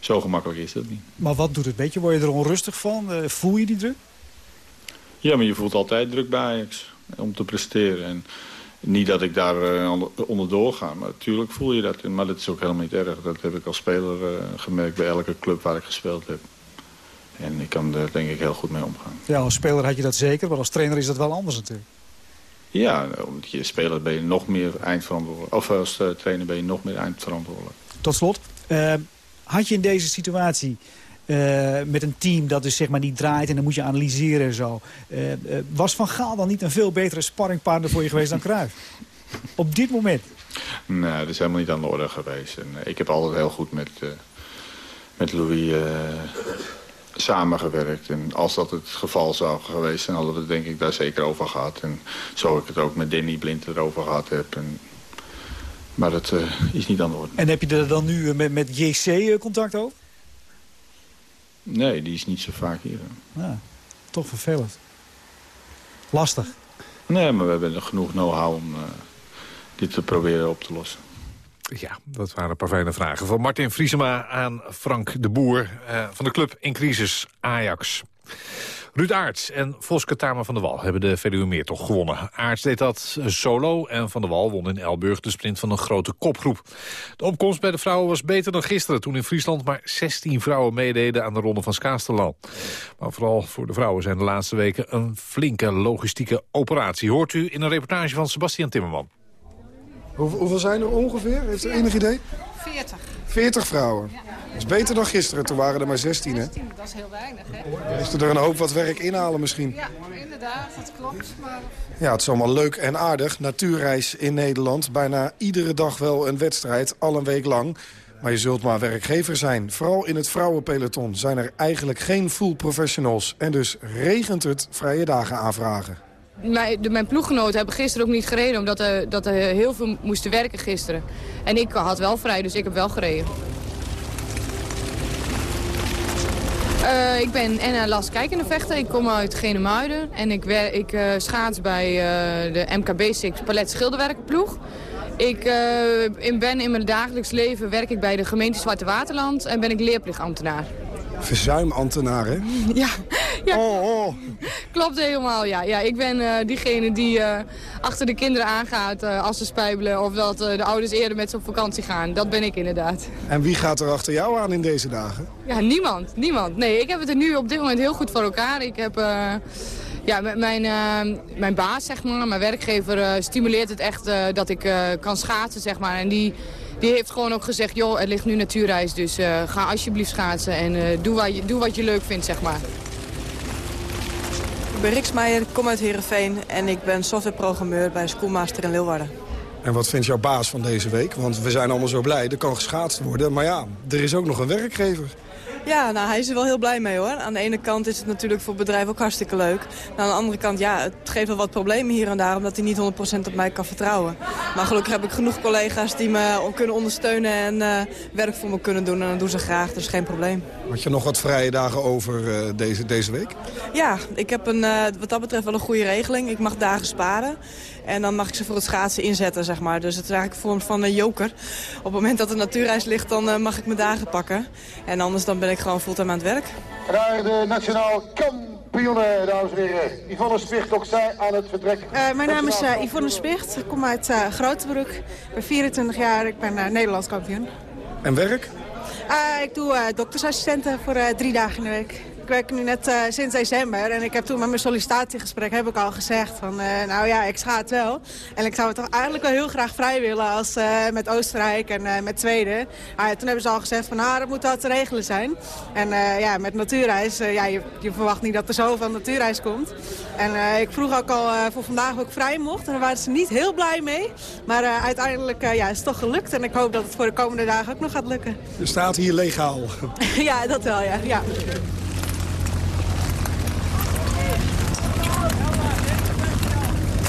zo gemakkelijk is dat niet. Maar wat doet het? Weet je, word je er onrustig van? Uh, voel je die druk? Ja, maar je voelt altijd druk bij Ajax om te presteren. En niet dat ik daar uh, onderdoor ga, maar natuurlijk voel je dat. Maar dat is ook helemaal niet erg. Dat heb ik als speler uh, gemerkt bij elke club waar ik gespeeld heb. En ik kan er denk ik heel goed mee omgaan. Ja, als speler had je dat zeker, maar als trainer is dat wel anders natuurlijk. Ja, omdat je speler ben je nog meer eindverantwoordelijk. Of als uh, trainer ben je nog meer eindverantwoordelijk. Tot slot, had je in deze situatie... Uh, met een team dat dus zeg maar niet draait en dan moet je analyseren en zo. Uh, uh, was Van Gaal dan niet een veel betere sparringpartner voor je geweest dan Cruijff? Op dit moment? Nee, dat is helemaal niet aan de orde geweest. En, ik heb altijd heel goed met, met Louis samengewerkt. En als dat het geval zou geweest zijn, hadden we het denk ik daar zeker over gehad. En zo ik het ook met Danny Blind erover gehad heb. En, maar dat is niet aan de orde. En heb je er dan nu met, met JC contact over? Nee, die is niet zo vaak hier. Ja, toch vervelend. Lastig. Nee, maar we hebben genoeg know-how om uh, dit te proberen op te lossen. Ja, dat waren een paar fijne vragen. Van Martin Vriesema aan Frank de Boer uh, van de club in crisis Ajax. Ruud Aarts en Voske Tamer van der Wal hebben de Veluwe toch gewonnen. Aarts deed dat solo en Van der Wal won in Elburg de sprint van een grote kopgroep. De opkomst bij de vrouwen was beter dan gisteren... toen in Friesland maar 16 vrouwen meededen aan de ronde van Skaasterland. Maar vooral voor de vrouwen zijn de laatste weken een flinke logistieke operatie. Hoort u in een reportage van Sebastian Timmerman. Hoe, hoeveel zijn er ongeveer? Heeft u enig idee? 40. 40 vrouwen. Ja. Dat is beter dan gisteren, toen waren er maar 16, hè? 16, dat is heel weinig, hè? Is er een hoop wat werk inhalen misschien? Ja, inderdaad, dat klopt. Maar... Ja, het is allemaal leuk en aardig. Natuurreis in Nederland. Bijna iedere dag wel een wedstrijd, al een week lang. Maar je zult maar werkgever zijn. Vooral in het vrouwenpeloton zijn er eigenlijk geen full professionals. En dus regent het vrije dagen aanvragen. Mijn, de, mijn ploeggenoten hebben gisteren ook niet gereden... omdat er, dat er heel veel moesten werken gisteren. En ik had wel vrij, dus ik heb wel gereden. Uh, ik ben Enna Las Kijkende Vechter. Ik kom uit Genemuiden. En ik, ik uh, schaats bij uh, de MKB6 Palet Schilderwerkenploeg. Ik ben in mijn dagelijks leven werk ik bij de gemeente Zwarte Waterland en ben ik leerplichtambtenaar. Verzuimambtenaar, hè? Ja, ja. Oh, oh. klopt helemaal. Ja. Ja, ik ben uh, diegene die uh, achter de kinderen aangaat als ze spijbelen... of dat de ouders eerder met ze op vakantie gaan. Dat ben ik inderdaad. En wie gaat er achter jou aan in deze dagen? Ja, niemand. Niemand. Nee, ik heb het er nu op dit moment heel goed voor elkaar. Ik heb... Ja, mijn, uh, mijn baas, zeg maar, mijn werkgever uh, stimuleert het echt uh, dat ik kan schaatsen, zeg maar. En die, die heeft gewoon ook gezegd, joh, het ligt nu natuurreis, dus ga alsjeblieft schaatsen en doe, wat je, doe wat je leuk vindt, zeg maar. Ik ben Riks Meijer, ik kom uit Heerenveen en ik ben softwareprogrammeur bij Schoolmaster in Leeuwarden. En wat vindt jouw baas van deze week? Want we zijn allemaal zo blij, er kan geschaatst worden. Maar ja, er is ook nog een werkgever. Ja, nou, hij is er wel heel blij mee hoor. Aan de ene kant is het natuurlijk voor het bedrijf ook hartstikke leuk. Aan de andere kant, ja, het geeft wel wat problemen hier en daar... omdat hij niet 100% op mij kan vertrouwen. Maar gelukkig heb ik genoeg collega's die me kunnen ondersteunen... en uh, werk voor me kunnen doen en dat doen ze graag, dus geen probleem. Had je nog wat vrije dagen over uh, deze, deze week? Ja, ik heb een, uh, wat dat betreft wel een goede regeling. Ik mag dagen sparen. En dan mag ik ze voor het schaatsen inzetten, zeg maar. Dus het is eigenlijk een vorm van een joker. Op het moment dat de natuurreis ligt, dan uh, mag ik mijn dagen pakken. En anders dan ben ik gewoon fulltime aan het werk. En daar de nationaal kampioenen, dames en heren. Yvonne Spicht, ook zij aan het vertrek. Uh, mijn naam is uh, Yvonne Spicht. Ik kom uit uh, Grotebroek. Ik ben 24 jaar. Ik ben Nederlands kampioen. En werk? ik doe doktersassistenten voor drie dagen in de week ik werk nu net uh, sinds december. En ik heb toen met mijn sollicitatiegesprek heb ik al gezegd van... Uh, nou ja, ik ga het wel. En ik zou het toch eigenlijk wel heel graag vrij willen als uh, met Oostenrijk en met Zweden. Ah, toen hebben ze al gezegd van nou, dat moet wel te regelen zijn. En ja, met natuurreis, ja, je, je, verwacht niet dat er zoveel natuurreis komt. En ik vroeg ook al voor vandaag ook vrij mocht. En daar waren ze niet heel blij mee. Maar uiteindelijk ja, is het toch gelukt. En ik hoop dat het voor de komende dagen ook nog gaat lukken. Er staat hier legaal. ja, dat wel, ja. ja.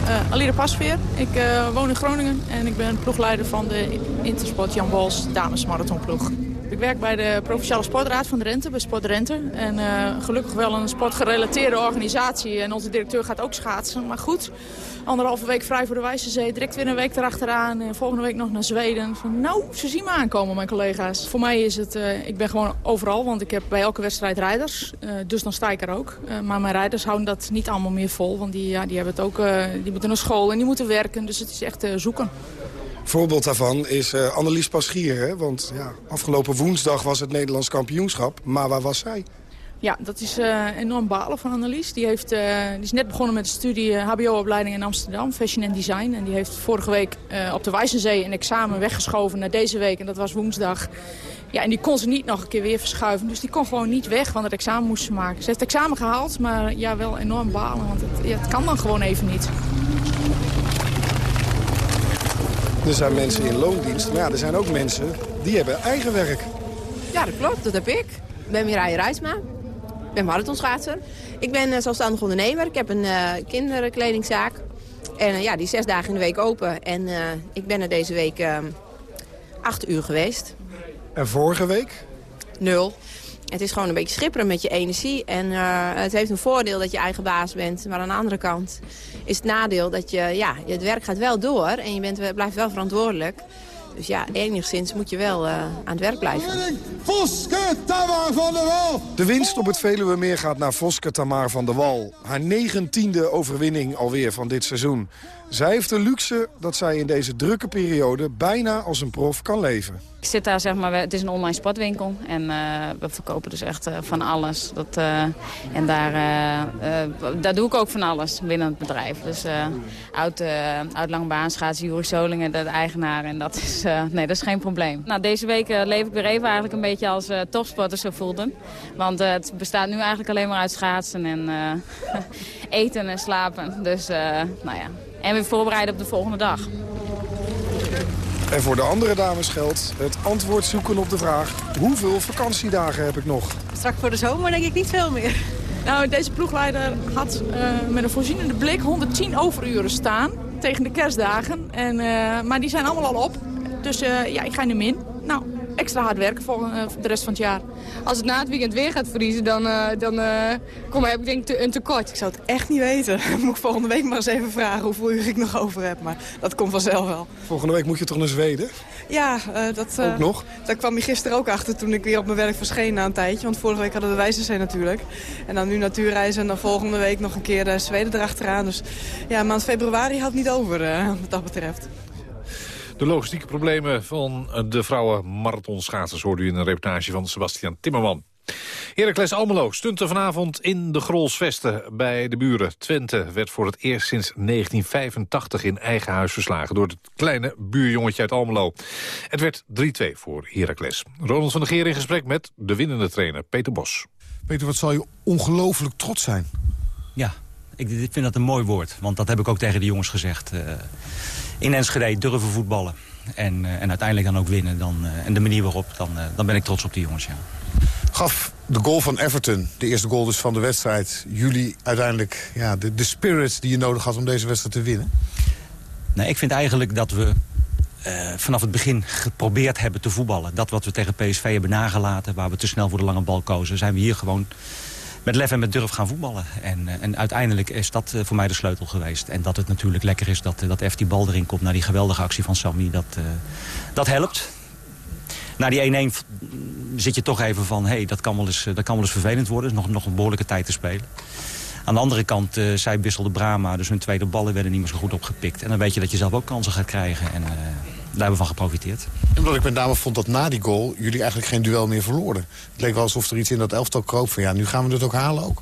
Uh, Alida Pasveer. Ik uh, woon in Groningen en ik ben ploegleider van de Intersport Jan Bols damesmarathonploeg. Ik werk bij de Provinciale Sportraad van Drenthe, bij Sport Drenthe. En uh, gelukkig wel een sportgerelateerde organisatie. En onze directeur gaat ook schaatsen. Maar goed, anderhalve week vrij voor de Wijzezee. Direct weer een week erachteraan. En volgende week nog naar Zweden. Van, nou, ze zien me aankomen, mijn collega's. Voor mij is het, uh, ik ben gewoon overal. Want ik heb bij elke wedstrijd rijders. Uh, dus dan sta ik er ook. maar mijn rijders houden dat niet allemaal meer vol. Want die, ja, die, hebben het ook, die moeten naar school en die moeten werken. Dus het is echt zoeken voorbeeld daarvan is uh, Annelies Paschier. Hè? Want ja, afgelopen woensdag was het Nederlands kampioenschap. Maar waar was zij? Ja, dat is uh, enorm balen van Annelies. Die, heeft, uh, die is net begonnen met de studie hbo-opleiding in Amsterdam, Fashion and Design. En die heeft vorige week op de Wijzenzee een examen weggeschoven naar deze week. En dat was woensdag. Ja, en die kon ze niet nog een keer weer verschuiven. Dus die kon gewoon niet weg, want het examen moest ze maken. Ze heeft het examen gehaald, maar ja, wel enorm balen. Want het, het kan dan gewoon even niet. Er zijn mensen in loondienst, maar ja, er zijn ook mensen die hebben eigen werk. Ja, dat klopt. Dat heb ik. Ik ben Mireille Rijsma. Ik ben marathonschaatser. Ik ben uh, zelfstandig ondernemer. Ik heb een uh, kinderkledingzaak. En uh, ja, die is zes dagen in de week open. En ik ben er deze week acht uur geweest. En vorige week? Nul. Het is gewoon een beetje schipperen met je energie. En uh, het heeft een voordeel dat je eigen baas bent. Maar aan de andere kant is het nadeel dat je, ja, het werk gaat wel door. En je bent, blijft wel verantwoordelijk. Dus ja, enigszins moet je wel uh, aan het werk blijven. Voske Tamar van der Wal! De winst op het Veluwemeer gaat naar Voske Tamar van der Wal. Haar negentiende overwinning alweer van dit seizoen. Zij heeft de luxe dat zij in deze drukke periode bijna als een prof kan leven. Ik zit daar, zeg maar, het is een online sportwinkel en uh, we verkopen dus echt uh, van alles. Dat, uh, en daar, daar doe ik ook van alles binnen het bedrijf. Dus oud, oud langbaan, Juri Solingen, de eigenaar. En dat is, nee, dat is geen probleem. Nou, deze week leef ik weer even eigenlijk een beetje als topsporter zo voelde. Want het bestaat nu eigenlijk alleen maar uit schaatsen en eten en slapen. Dus, nou ja, en weer voorbereiden op de volgende dag. En voor de andere dames geldt het antwoord zoeken op de vraag... hoeveel vakantiedagen heb ik nog? Straks voor de zomer denk ik niet veel meer. Nou, deze ploegleider had uh, met een voorzienende blik 110 overuren staan tegen de kerstdagen. En, uh, maar die zijn allemaal al op. Dus uh, ja, ik ga in de min. Nou, extra hard werken voor eh, de rest van het jaar. Als het na het weekend weer gaat vriezen, dan, eh, dan eh, kom, heb ik denk ik te- een tekort. Ik zou het echt niet weten. Moet ik volgende week maar eens even vragen hoeveel uur ik nog over heb. Maar dat komt vanzelf wel. Volgende week moet je toch naar Zweden? Ja, eh, dat, eh, Ook nog? daar kwam je gisteren ook achter toen ik weer op mijn werk verscheen na een tijdje. Want vorige week hadden we de Wijzenzee natuurlijk. En dan nu natuurreizen en dan volgende week nog een keer uh, Zweden erachteraan. Dus ja, maand februari houdt niet over eh, wat dat betreft. De logistieke problemen van de vrouwen marathonschaatsers... hoorde u in een reportage van Sebastian Timmerman. Heracles Almelo stunte vanavond in de Grolsvesten bij de buren. Twente werd voor het eerst sinds 1985 in eigen huis verslagen... door het kleine buurjongetje uit Almelo. Het werd 3-2 voor Heracles. Ronald van der Geer in gesprek met de winnende trainer Peter Bos. Peter, wat zal je ongelooflijk trots zijn? Ja, ik, ik vind dat een mooi woord. Want dat heb ik ook tegen de jongens gezegd. Eh, in Enschede durven voetballen. En, eh, en uiteindelijk dan ook winnen. Dan, eh, en de manier waarop, dan, eh, dan ben ik trots op die jongens, ja. Gaf de goal van Everton, de eerste goal dus van de wedstrijd... jullie uiteindelijk ja, de, de spirit die je nodig had om deze wedstrijd te winnen? Nee, ik vind eigenlijk dat we vanaf het begin geprobeerd hebben te voetballen. Dat wat we tegen PSV hebben nagelaten, waar we te snel voor de lange bal kozen... zijn we hier gewoon met lef en met durf gaan voetballen. En, eh, en uiteindelijk is dat eh, voor mij de sleutel geweest. En dat het natuurlijk lekker is dat, eh, dat F die bal erin komt... naar die geweldige actie van Sammy, dat, dat helpt. Na die 1-1 v- zit je toch even van... Hey, dat, kan wel eens, dat kan wel eens vervelend worden. Is nog, nog een behoorlijke tijd te spelen. Aan de andere kant, zij wisselde Brama, dus hun tweede ballen werden niet meer zo goed opgepikt. En dan weet je dat je zelf ook kansen gaat krijgen. En hebben we van geprofiteerd. En omdat ik met name vond dat na die goal jullie eigenlijk geen duel meer verloren. Het leek wel alsof er iets in dat elftal kroop van ja, nu gaan we het ook halen ook.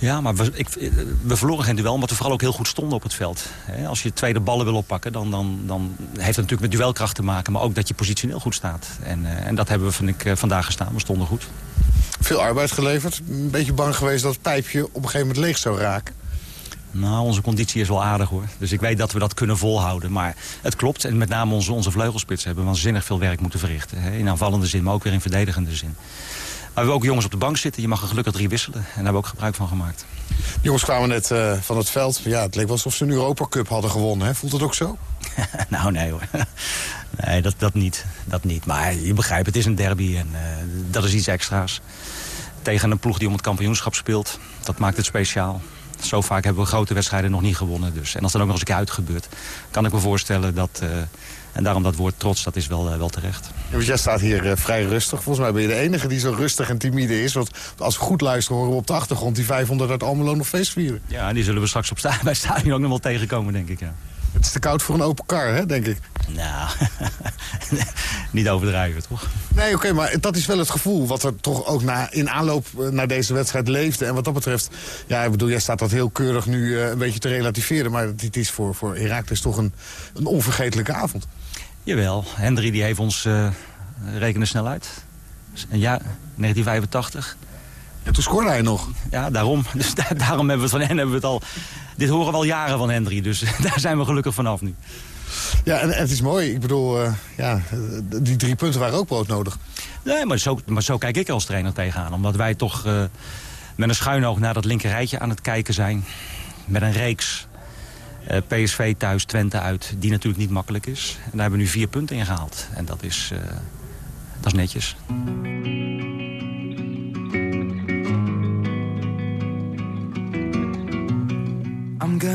Ja, maar we, ik, eh, we verloren geen duel, omdat we vooral ook heel goed stonden op het veld. Als je tweede ballen wil oppakken, dan, dan, dan heeft het natuurlijk met duelkracht te maken... maar ook dat je positioneel goed staat. En, eh, en dat hebben we, vind ik, eh, vandaag gestaan. We stonden goed. Veel arbeid geleverd. Een beetje bang geweest dat het pijpje op een gegeven moment leeg zou raken. Nou, onze conditie is wel aardig hoor. Dus ik weet dat we dat kunnen volhouden. Maar het klopt. En met name onze, onze vleugelspits hebben waanzinnig veel werk moeten verrichten. Hè? In aanvallende zin, maar ook weer in verdedigende zin. Maar we hebben ook jongens op de bank zitten. Je mag er gelukkig drie wisselen. En daar hebben we ook gebruik van gemaakt. De jongens kwamen net eh, van het veld. Ja, het leek wel alsof ze een Europa Cup hadden gewonnen. Hè? Voelt het ook zo? nou, nee hoor. Nee, dat, dat, niet. dat niet. Maar je begrijpt, het is een derby en eh, dat is iets extra's. Tegen een ploeg die om het kampioenschap speelt. Dat maakt het speciaal. Zo vaak hebben we grote wedstrijden nog niet gewonnen. Dus. En als dat ook nog eens een keer uitgebeurt, kan ik me voorstellen dat... eh, en daarom dat woord trots, dat is wel, eh, wel terecht. Want jij staat hier eh, vrij rustig. Volgens mij ben je de enige die zo rustig en timide is. Want als we goed luisteren horen we op de achtergrond... die 500 uit Almelo nog feest vieren. Ja, die zullen we straks op sta bij stadion ook nog wel tegenkomen, denk ik. Ja. Het is te koud voor een open kar, hè, denk ik. Nou, niet overdrijven, toch? Nee, oké, maar dat is wel het gevoel wat er toch ook na, in aanloop eh, naar deze wedstrijd leefde. En wat dat betreft, ja, ik bedoel, jij staat dat heel keurig nu eh, een beetje te relativeren. Maar dit is voor, voor Herakles toch een, een onvergetelijke avond. Jawel, Hendry die heeft ons, eh rekenen snel uit. Een jaar, 1985. En toen scoorde hij nog. Ja, daarom. Dus da- daarom hebben we het van hen hebben we het al... Dit horen we al jaren van Hendry, dus daar zijn we gelukkig vanaf nu. Ja, en, en het is mooi. Ik bedoel, eh, ja, die drie punten waren ook broodnodig. Nee, maar zo, maar zo kijk ik als trainer tegenaan. Omdat wij toch eh, met een schuin oog naar dat linkerrijtje aan het kijken zijn. Met een reeks. eh, PSV thuis, Twente uit, die natuurlijk niet makkelijk is. En daar hebben we nu vier punten in gehaald. En dat is, dat is netjes.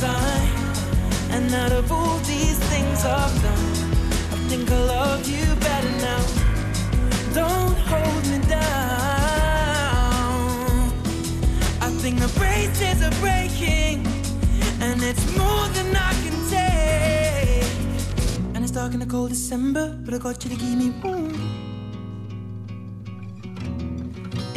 time. And out of all these things I've done, I think I love you better now. Don't hold me down. I think the braces are breaking, and it's more than I can take. And it's dark in the cold December, but I got you to keep me warm.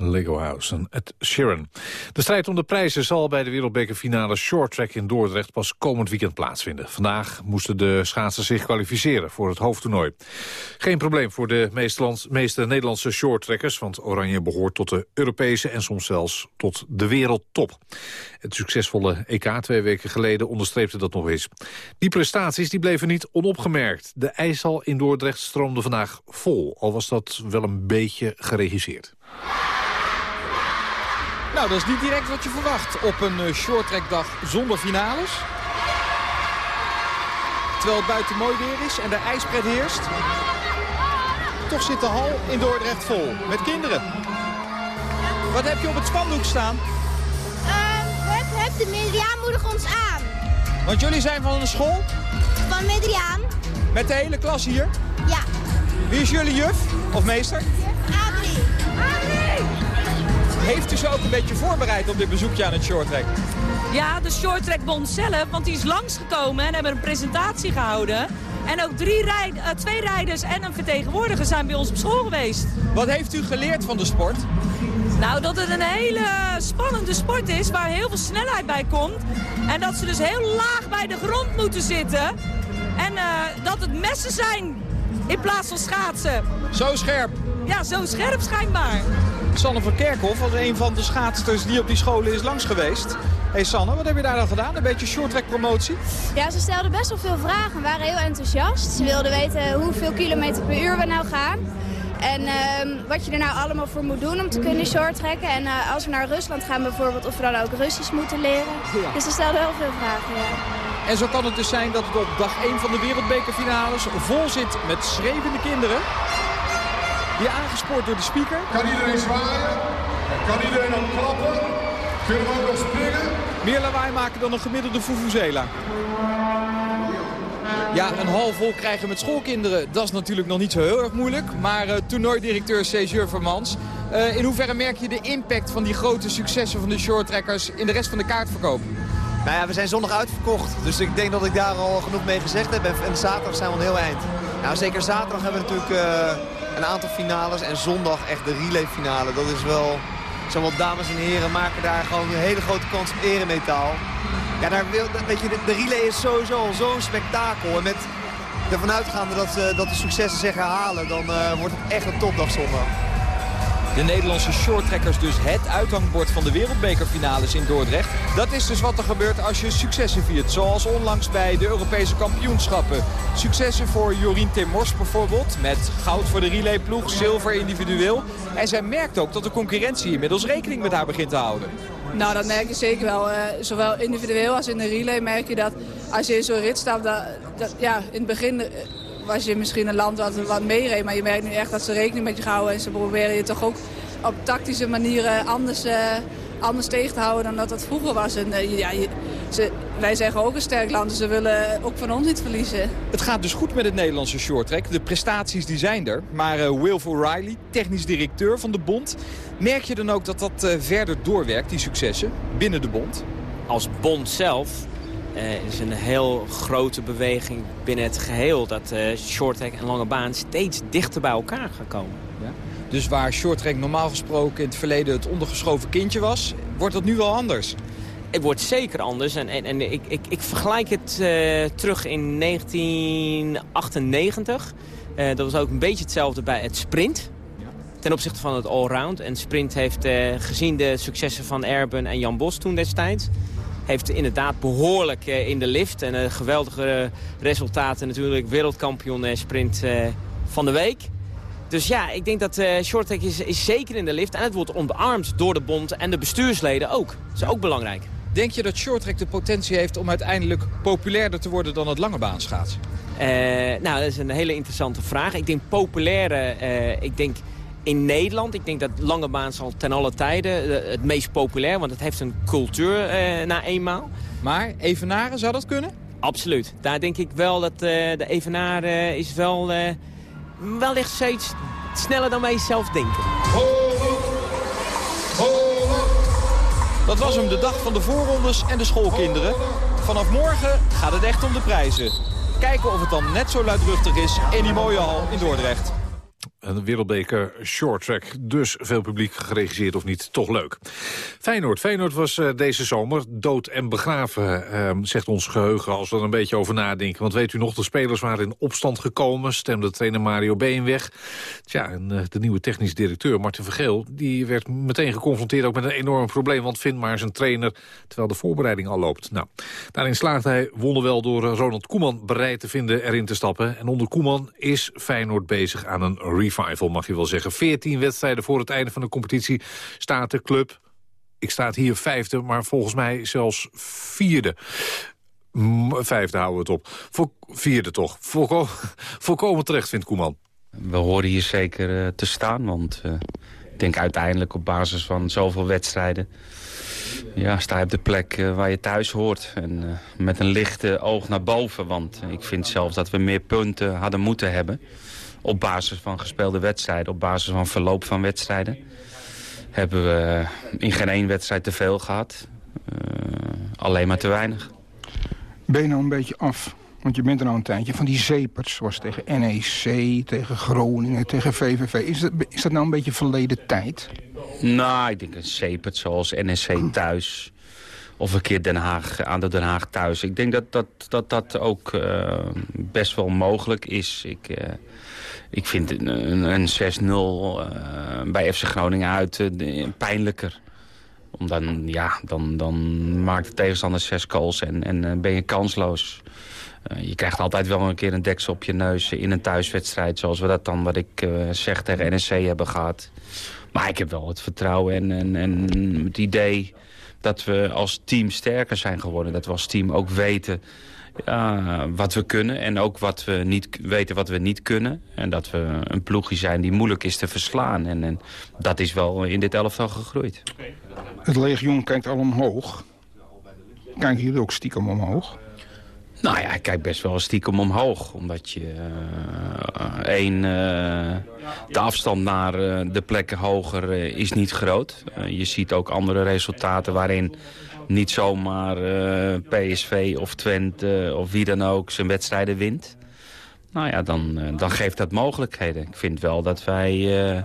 Lego House en Ed. De strijd om de prijzen zal bij de wereldbekerfinale shorttrack in Dordrecht pas komend weekend plaatsvinden. Vandaag moesten de schaatsers zich kwalificeren voor het hoofdtoernooi. Geen probleem voor de meeste Nederlandse shorttrackers, want Oranje behoort tot de Europese en soms zelfs tot de wereldtop. Het succesvolle EK twee weken geleden onderstreepte dat nog eens. Die prestaties die bleven niet onopgemerkt. De ijshal in Dordrecht stroomde vandaag vol, al was dat wel een beetje geregisseerd. Nou, dat is niet direct wat je verwacht op een eh, shorttrackdag zonder finales. Terwijl het buiten mooi weer is en de ijspret heerst. Toch zit de hal in Dordrecht vol met kinderen. Wat heb je op het spandoek staan? Hup, hup, de Medriaan moedigt ons aan. Want jullie zijn van een school Van Medriaan? met de hele klas hier. Ja. Wie is jullie juf of meester? Adrie. Adrie! Heeft u ze ook een beetje voorbereid op dit bezoekje aan het shorttrack? Ja, de Shorttrackbond zelf, want die is langsgekomen en hebben een presentatie gehouden. En ook drie rijd, eh, twee rijders en een vertegenwoordiger zijn bij ons op school geweest. Wat heeft u geleerd van de sport? Nou, dat het een hele spannende sport is waar heel veel snelheid bij komt. En dat ze dus heel laag bij de grond moeten zitten. En eh, dat het messen zijn in plaats van schaatsen. Zo scherp. Ja, zo scherp schijnbaar. Sanne van Kerkhoff was een van de schaatsters die op die scholen is langs geweest. hey Sanne, wat heb je daar dan gedaan? Een beetje shorttrack promotie? Ja, ze stelden best wel veel vragen en waren heel enthousiast. Ze wilden weten hoeveel kilometer per uur we nou gaan. En ehm, wat je er nou allemaal voor moet doen om te kunnen shorttrekken. En eh, als we naar Rusland gaan bijvoorbeeld, of we dan ook Russisch moeten leren. Ja. Dus ze stelden heel veel vragen, ja. En zo kan het dus zijn dat het op dag 1 van de wereldbekerfinales vol zit met schreeuwende kinderen. Die aangespoord door de speaker. Kan iedereen zwaaien? Kan iedereen ook klappen? Kunnen we ook nog springen? Meer lawaai maken dan een gemiddelde Vuvuzela. Ja, een hal vol krijgen met schoolkinderen, dat is natuurlijk nog niet zo heel erg moeilijk. Maar uh, toernooidirecteur Cesur Vermans, uh, in hoeverre merk je de impact van die grote successen van de shorttrackers in de rest van de kaartverkoop? Nou ja, we zijn zondag uitverkocht. Dus ik denk dat ik daar al genoeg mee gezegd heb. En zaterdag zijn we een heel eind. Nou, zeker zaterdag hebben we natuurlijk uh, een aantal finales. En zondag echt de relayfinale. Dat is wel... Zowel dames en heren maken daar gewoon een hele grote kans op eremetaal. Ja, daar wil, weet je, de, relay is sowieso al zo'n spektakel. En met ervan uitgaande dat, dat de successen zich herhalen, dan uh, wordt het echt een topdag zondag. De Nederlandse shorttrackers dus het uithangbord van de wereldbekerfinales in Dordrecht. Dat is dus wat er gebeurt als je successen viert. Zoals onlangs bij de Europese kampioenschappen. Successen voor Jorien Temors bijvoorbeeld. Met goud voor de relayploeg, zilver individueel. En zij merkt ook dat de concurrentie inmiddels rekening met haar begint te houden. Nou, dat merk je zeker wel. Uh, zowel individueel als in de relay merk je dat als je in zo'n rit staat... Dat, dat, ja, in het begin was je misschien een land wat, wat meereed. Maar je merkt nu echt dat ze rekening met je houden. En ze proberen je toch ook op tactische manieren anders, uh, anders tegen te houden dan dat dat vroeger was. En uh, ja, je, ze, wij zeggen ook een sterk land, dus ze willen ook van ons niet verliezen. Het gaat dus goed met het Nederlandse shorttrack. De prestaties die zijn er. Maar uh, Wilf O'Reilly, technisch directeur van de bond... merk je dan ook dat dat uh, verder doorwerkt, die successen, binnen de bond? Als bond zelf uh, is een heel grote beweging binnen het geheel... dat uh, shorttrack en lange baan steeds dichter bij elkaar gaan komen. Ja. Dus waar shorttrack normaal gesproken in het verleden het ondergeschoven kindje was... wordt dat nu wel anders? Het wordt zeker anders. En, en, en ik, ik, ik, vergelijk het uh, terug in 1998. dat was ook een beetje hetzelfde bij het sprint. Ten opzichte van het allround. En sprint heeft gezien de successen van Erben en Jan Bos toen destijds heeft inderdaad behoorlijk uh, in de lift. En uh, geweldige resultaten natuurlijk. Wereldkampioen sprint van de week. Dus ja, ik denk dat uh, shorttrack is, is zeker in de lift. En het wordt omarmd door de bond en de bestuursleden ook. Dat is ook belangrijk. Denk je dat shorttrack de potentie heeft om uiteindelijk populairder te worden dan het langebaanschaatsen? nou, dat is een hele interessante vraag. Ik denk populaire, ik denk in Nederland. Ik denk dat lange baan zal ten alle tijden het meest populair, want het heeft een cultuur eh, na eenmaal. Maar evenaren, zou dat kunnen? Absoluut. Daar denk ik wel dat uh, de evenaar uh, is wel uh, wellicht steeds sneller dan wij zelf denken. Dat was hem, de dag van de voorrondes en de schoolkinderen. Vanaf morgen gaat het echt om de prijzen. Kijken of het dan net zo luidruchtig is in die mooie hal in Dordrecht. Een wereldbeker shorttrack. Dus veel publiek geregisseerd of niet, toch leuk. Feyenoord. Feyenoord was uh, deze zomer dood en begraven, uh, zegt ons geheugen... als we er een beetje over nadenken. Want weet u nog, de spelers waren in opstand gekomen... stemde trainer Mario Been weg. Tja, en uh, de nieuwe technisch directeur Martin Vergeel... die werd meteen geconfronteerd ook met een enorm probleem... want vindt maar zijn trainer terwijl de voorbereiding al loopt. Nou, daarin slaagde hij wonderwel door Ronald Koeman bereid te vinden erin te stappen. En onder Koeman is Feyenoord bezig aan een revival, mag je wel zeggen. 14 wedstrijden voor het einde van de competitie staat de club... Ik sta hier vijfde, maar volgens mij zelfs vierde. Vijfde houden we het op. Vierde toch. Volko volkomen terecht, vindt Koeman. We horen hier zeker uh, te staan, want uh, ik denk uiteindelijk op basis van zoveel wedstrijden... Ja, sta je op de plek uh, waar je thuis hoort. En met een lichte oog naar boven, want ik vind zelfs dat we meer punten hadden moeten hebben op basis van gespeelde wedstrijden, op basis van verloop van wedstrijden. Hebben we in geen één wedstrijd te veel gehad. Uh, alleen maar te weinig. Ben je nou een beetje af? Want je bent er nou een tijdje van die zepers, zoals tegen NEC, tegen Groningen, tegen VVV. Is dat, is dat nou een beetje verleden tijd? Nou, ik denk een zepert zoals NEC thuis. Of een keer Den Haag, aan de Den Haag thuis. Ik denk dat dat, dat, dat ook uh, best wel mogelijk is. Ik, uh, ik vind een, een 6-0 uh, bij FC Groningen uit pijnlijker. Om dan, ja, dan, dan maakt de tegenstander zes goals en, en ben je kansloos. Je krijgt altijd wel een keer een deksel op je neus in een thuiswedstrijd... zoals we dat dan, wat ik uh, zeg, tegen NSC hebben gehad. Maar ik heb wel het vertrouwen en, en, en het idee dat we als team sterker zijn geworden. Dat we als team ook weten ja, wat we kunnen en ook wat we niet weten wat we niet kunnen. En dat we een ploegje zijn die moeilijk is te verslaan. En, en dat is wel in dit elftal gegroeid. Het legioen kijkt al omhoog. Kijken jullie ook stiekem omhoog? Nou ja, ik kijk best wel stiekem omhoog. Omdat je uh, één, uh, de afstand naar uh, de plekken hoger is niet groot. je ziet ook andere resultaten waarin niet zomaar PSV of Twente of wie dan ook zijn wedstrijden wint. Nou ja, dan, dan geeft dat mogelijkheden. Ik vind wel dat wij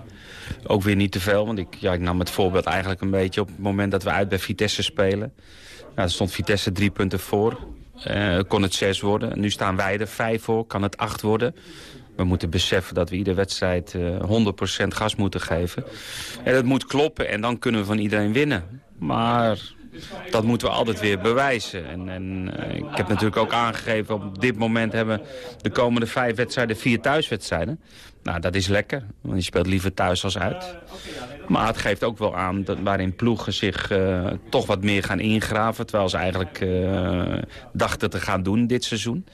ook weer niet te veel... want ik, ja, ik nam het voorbeeld eigenlijk een beetje op het moment dat we uit bij Vitesse spelen. Nou, er stond Vitesse drie punten voor. Kon het zes worden. Nu staan wij er vijf voor, kan het acht worden. We moeten beseffen dat we iedere wedstrijd uh, eh, 100% gas moeten geven. En dat moet kloppen en dan kunnen we van iedereen winnen. Maar dat moeten we altijd weer bewijzen. En, en uh, ik heb natuurlijk ook aangegeven, op dit moment hebben de komende vijf wedstrijden vier thuiswedstrijden. Nou, dat is lekker, want je speelt liever thuis als uit. Maar het geeft ook wel aan dat waarin ploegen zich uh, toch wat meer gaan ingraven... terwijl ze eigenlijk uh, dachten te gaan doen dit seizoen.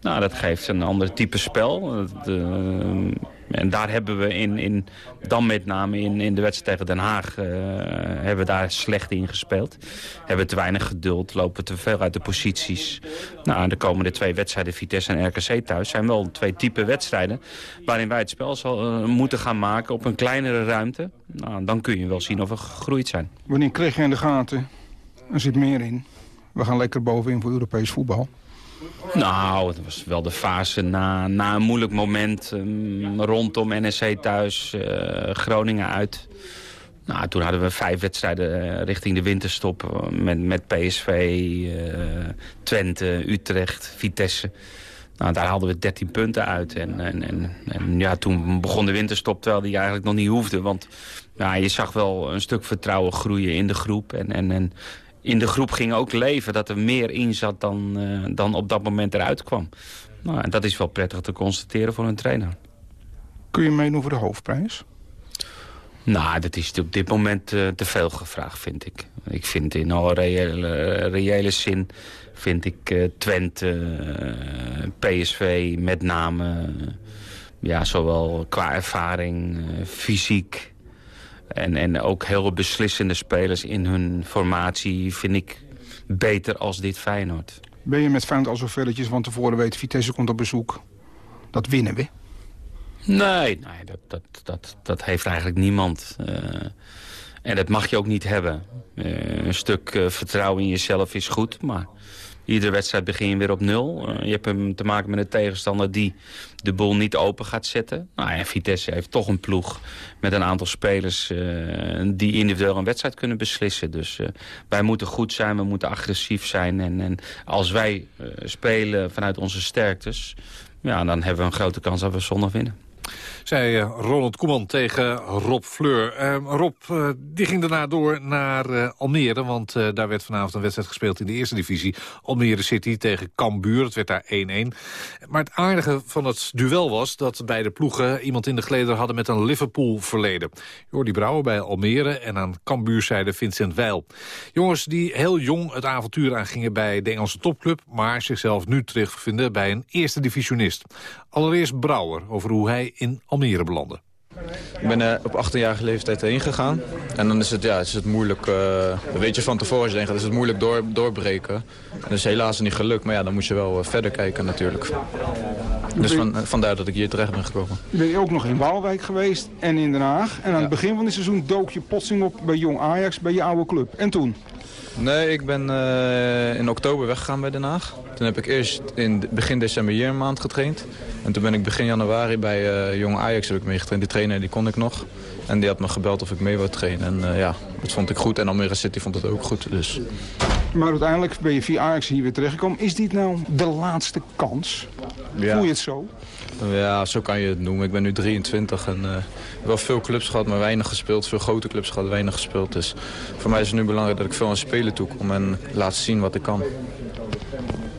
Nou, dat geeft een ander type spel. Uh, En daar hebben we in, in, dan met name in, in de wedstrijd tegen Den Haag... Uh, hebben we daar slecht in gespeeld. Hebben we te weinig geduld, lopen te veel uit de posities. Nou, de komende twee wedstrijden, Vitesse en RKC thuis... zijn wel twee type wedstrijden waarin wij het spel zal, uh, moeten gaan maken... op een kleinere ruimte. Nou, dan kun je wel zien of we gegroeid zijn. Wanneer kreeg je in de gaten? Er zit meer in. We gaan lekker bovenin voor Europees voetbal. Nou, het was wel de fase na, na een moeilijk moment um, rondom NSC thuis, uh, Groningen uit. Nou, toen hadden we vijf wedstrijden uh, richting de winterstop uh, met, met PSV, Twente, Utrecht, Vitesse. Nou, daar haalden we 13 punten uit. En, en, en, en, ja, toen begon de winterstop terwijl die eigenlijk nog niet hoefde. Want je zag wel een stuk vertrouwen groeien in de groep. En, en, en in de groep ging ook leven dat er meer in zat dan, uh, dan op dat moment eruit kwam. Nou, en dat is wel prettig te constateren voor een trainer. Kun je meedoen voor de hoofdprijs? Nou, dat is op dit moment uh, te veel gevraagd, vind ik. Ik vind in alle reële, reële zin... vind ik uh, Twente, PSV met name... ja, zowel qua ervaring, fysiek... En, en ook heel beslissende spelers in hun formatie vind ik beter als dit Feyenoord. Ben je met Feyenoord al zover dat je van tevoren weet... Vitesse komt op bezoek, dat winnen we? Nee, nee dat, dat, dat, dat heeft eigenlijk niemand. Uh, en dat mag je ook niet hebben. Uh, een stuk uh, vertrouwen in jezelf is goed, maar... Iedere wedstrijd begin je weer op nul. Uh, je hebt hem te maken met een tegenstander die de boel niet open gaat zetten. Nou ja, Vitesse heeft toch een ploeg met een aantal spelers uh, die individueel een wedstrijd kunnen beslissen. Dus uh, wij moeten goed zijn, we moeten agressief zijn. En, en als wij spelen vanuit onze sterktes, ja, dan hebben we een grote kans dat we zondag winnen zei Ronald Koeman tegen Rob Fleur. Uh, Rob, uh, die ging daarna door naar uh, Almere, want daar werd vanavond een wedstrijd gespeeld in de eerste divisie. Almere City tegen Cambuur, het werd daar 1-1. Maar het aardige van het duel was dat beide ploegen iemand in de geleder hadden met een Liverpool-verleden. Jordi Brouwer bij Almere en aan Cambuurzijde Vincent Weil. Jongens die heel jong het avontuur aangingen bij de Engelse topclub, maar zichzelf nu terugvinden bij een eerste divisionist. Allereerst Brouwer over hoe hij in Almere belandde. Ik ben uh, op 18-jarige leeftijd heen gegaan. En dan is het, ja, is het moeilijk, uh, weet je van tevoren als je denkt, is het moeilijk door, doorbreken. En dat is helaas niet gelukt, maar ja, dan moet je wel uh, verder kijken natuurlijk. Dus van, vandaar dat ik hier terecht ben gekomen. Je bent ook nog in Waalwijk geweest en in Den Haag. En aan ja. het begin van het seizoen dook je plotseling op bij Jong Ajax, bij je oude club. En toen? Nee, ik ben uh, in oktober weggegaan bij Den Haag. Toen heb ik eerst in begin december hier een maand getraind. En toen ben ik begin januari bij uh, Jong Ajax heb ik meegetraind. Die trainer die kon ik nog. En die had me gebeld of ik mee wou trainen. En uh, ja, dat vond ik goed. En Almere City vond het ook goed. Dus. Maar uiteindelijk ben je via Ajax hier weer terechtgekomen. Is dit nou de laatste kans? Ja. Voel je het zo? Ja, zo kan je het noemen. Ik ben nu 23 en uh, wel veel clubs gehad, maar weinig gespeeld. Veel grote clubs gehad, weinig gespeeld. Dus voor mij is het nu belangrijk dat ik veel aan spelen toekom en laat zien wat ik kan.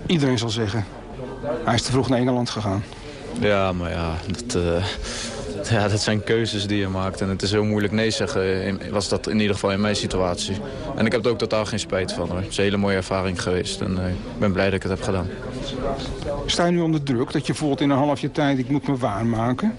Iedereen zal zeggen, hij is te vroeg naar Engeland gegaan. Ja, maar ja, dat, uh, ja, dat zijn keuzes die je maakt. En het is heel moeilijk nee zeggen, was dat in ieder geval in mijn situatie. En ik heb er ook totaal geen spijt van. Hoor. Het is een hele mooie ervaring geweest en uh, ik ben blij dat ik het heb gedaan. Sta je nu onder druk dat je voelt in een half jaar tijd, ik moet me waarmaken?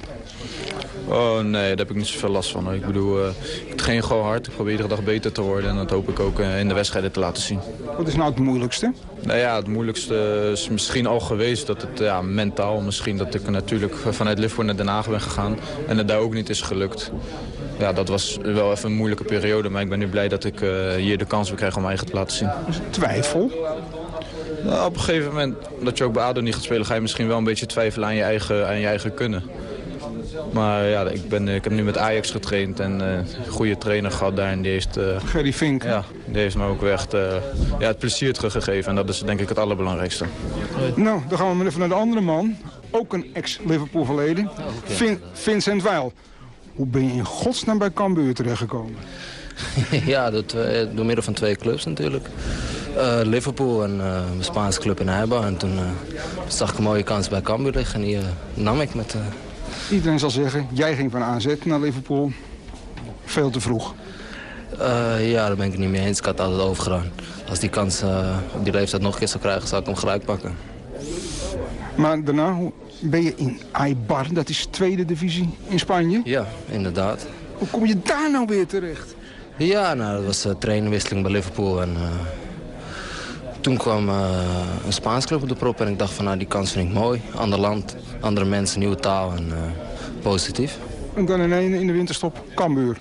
Oh nee, daar heb ik niet zoveel last van. Ik bedoel, uh, ik train gewoon hard. Ik probeer iedere dag beter te worden. En dat hoop ik ook uh, in de wedstrijden te laten zien. Wat is nou het moeilijkste? Nou ja, het moeilijkste is misschien al geweest dat het ja, mentaal misschien... dat ik natuurlijk vanuit Liverpool naar Den Haag ben gegaan. En het daar ook niet is gelukt. Ja, dat was wel even een moeilijke periode. Maar ik ben nu blij dat ik uh, hier de kans weer krijg om mijn eigen te laten zien. Twijfel? Nou, op een gegeven moment dat je ook bij ADO niet gaat spelen... ga je misschien wel een beetje twijfelen aan je eigen, aan je eigen kunnen. Maar ja, ik, ben, ik heb nu met Ajax getraind en uh, een goede trainer gehad daar. En die heeft, uh, Gerry Fink. Ja, die heeft me ook echt uh, ja, het plezier teruggegeven. En dat is denk ik het allerbelangrijkste. Nou, dan gaan we maar even naar de andere man. Ook een ex-Liverpool verleden. Oh, okay. Vin Vincent Weil. Hoe ben je in godsnaam bij Cambuur terechtgekomen? ja, door, twee, door middel van twee clubs natuurlijk. Uh, Liverpool en uh, een Spaanse club in Eibar. En toen uh, zag ik een mooie kans bij Cambuur liggen. En die nam ik met... Iedereen zal zeggen, jij ging van AZ naar Liverpool. Veel te vroeg. Uh, ja, daar ben ik het niet mee eens. Ik had het altijd overgedaan. Als die kans uh, op die leeftijd nog een keer zou krijgen, zou ik hem gelijk pakken. Maar daarna ben je in Aibar, dat is tweede divisie in Spanje. Ja, inderdaad. Hoe kom je daar nou weer terecht? Ja, nou, dat was een trainerwisseling bij Liverpool. En, eh, toen kwam eh, een Spaans club op de prop en ik dacht van nou, die kans vind ik mooi. Ander land, andere mensen, nieuwe taal en eh, positief. En dan in, in de winterstop Cambuur.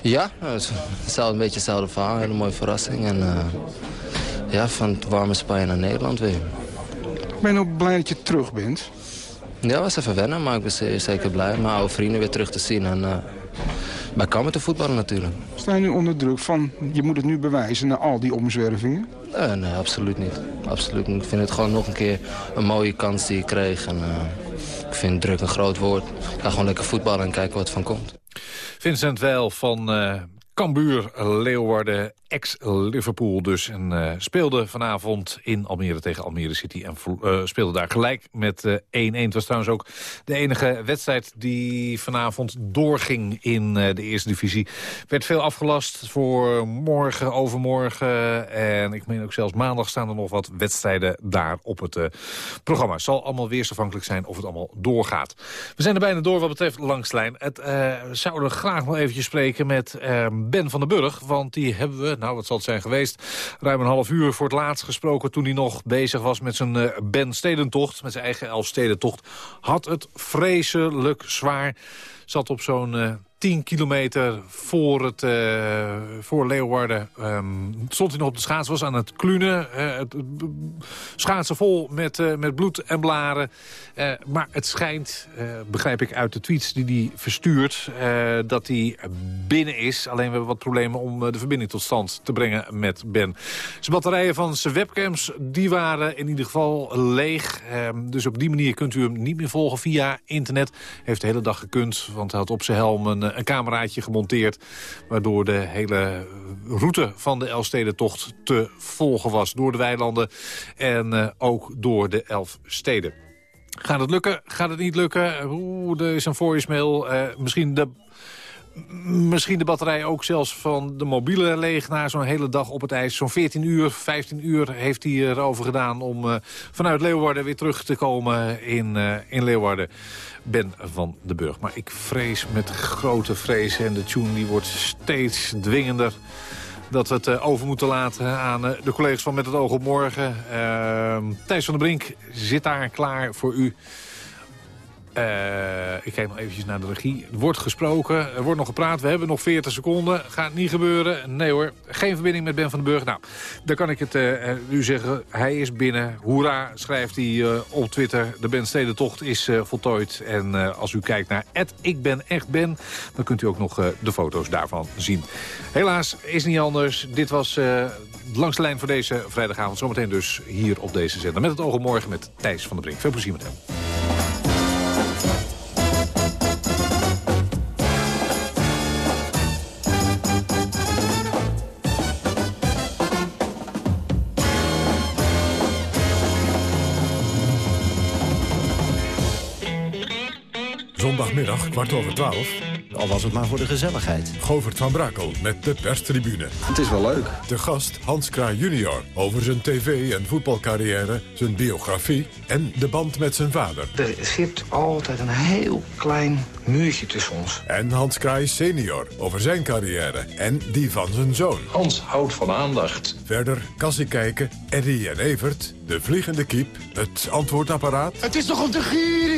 Ja, hetzelfde, een beetje hetzelfde verhaal. Een hele mooie verrassing. En eh, ja, van het warme Spanje naar Nederland weer. Ben je ook blij dat je terug bent? Ja, was even wennen, maar ik ben zeker blij mijn oude vrienden weer terug te zien. En bij Cambuur te voetballen natuurlijk. Sta je nu onder druk van, je moet het nu bewijzen na al die omzwervingen? Nee, nee, absoluut niet. Absoluut niet. Ik vind het gewoon nog een keer een mooie kans die ik kreeg. En, eh, ik vind druk een groot woord. Ik ga gewoon lekker voetballen en kijken wat van komt. Vincent Weil van eh Cambuur, Leeuwarden, ex-Liverpool dus. En eh, speelde vanavond in Almere tegen Almere City. En eh, speelde daar gelijk met eh, 1-1. Het was trouwens ook de enige wedstrijd die vanavond doorging in eh, de eerste divisie. Werd veel afgelast voor morgen, overmorgen. En ik meen ook zelfs maandag staan er nog wat wedstrijden daar op het eh, programma. Het zal allemaal weersafhankelijk zijn of het allemaal doorgaat. We zijn er bijna door wat betreft Langslijn. Het eh, zouden graag nog eventjes spreken met eh, Ben van den Burg. Want die hebben we, nou wat zal het zijn geweest... ruim een half uur voor het laatst gesproken... toen hij nog bezig was met zijn eh, Ben Stedentocht. Met zijn eigen Elfstedentocht. Had het vreselijk zwaar. Zat op zo'n... eh, 10 kilometer voor, het, eh, voor Leeuwarden ehm, stond hij nog op de schaats, was aan het klunen. eh, het, het schaatsen vol met, eh, met bloed en blaren. Eh, maar het schijnt, eh, begrijp ik uit de tweets die hij verstuurt... eh, dat hij binnen is. Alleen we hebben wat problemen om eh, de verbinding tot stand te brengen met Ben. Zijn batterijen van zijn webcams die waren in ieder geval leeg. Ehm, dus op die manier kunt u hem niet meer volgen via internet. Heeft de hele dag gekund, want hij had op zijn helm een, een cameraatje gemonteerd... waardoor de hele route van de Elfstedentocht te volgen was. Door de weilanden en eh, ook door de elf steden. Gaat het lukken? Gaat het niet lukken? Oeh, er is een voicemail. Eh misschien de Misschien de batterij ook zelfs van de mobiele leeg na zo'n hele dag op het ijs. Zo'n 14 uur, 15 uur heeft hij erover gedaan om eh, vanuit Leeuwarden weer terug te komen in, eh, in Leeuwarden. Ben van de Burg. Maar ik vrees met grote vrees en de tune die wordt steeds dwingender dat we het eh, over moeten laten aan de collega's van Met het Oog op Morgen. Uh, Thijs van der Brink zit daar klaar voor u. Uh, ik kijk nog eventjes naar de regie. Er wordt gesproken, er wordt nog gepraat. We hebben nog 40 seconden. Gaat niet gebeuren. Nee hoor, geen verbinding met Ben van den Burg. Nou, dan kan ik het uh, u zeggen. Hij is binnen. Hoera, schrijft hij op Twitter. De Ben Stedentocht is voltooid. En als u kijkt naar Ik Ben Echt Ben... dan kunt u ook nog de foto's daarvan zien. Helaas is niet anders. Dit was langs de lijn voor deze vrijdagavond. Zometeen dus hier op deze zender. Met het op morgen met Thijs van der Brink. Veel plezier met hem. Kwart over twaalf. Al was het maar voor de gezelligheid. Govert van Brakel met de perstribune. Het is wel leuk. De gast Hans Kraaij junior over zijn tv- en voetbalcarrière, zijn biografie en de band met zijn vader. Er zit altijd een heel klein muurtje tussen ons. En Hans Kraaij senior over zijn carrière en die van zijn zoon. Hans houdt van aandacht. Verder kassie kijken, Eddie en Evert, de vliegende kiep, het antwoordapparaat. Het is toch om te gieren?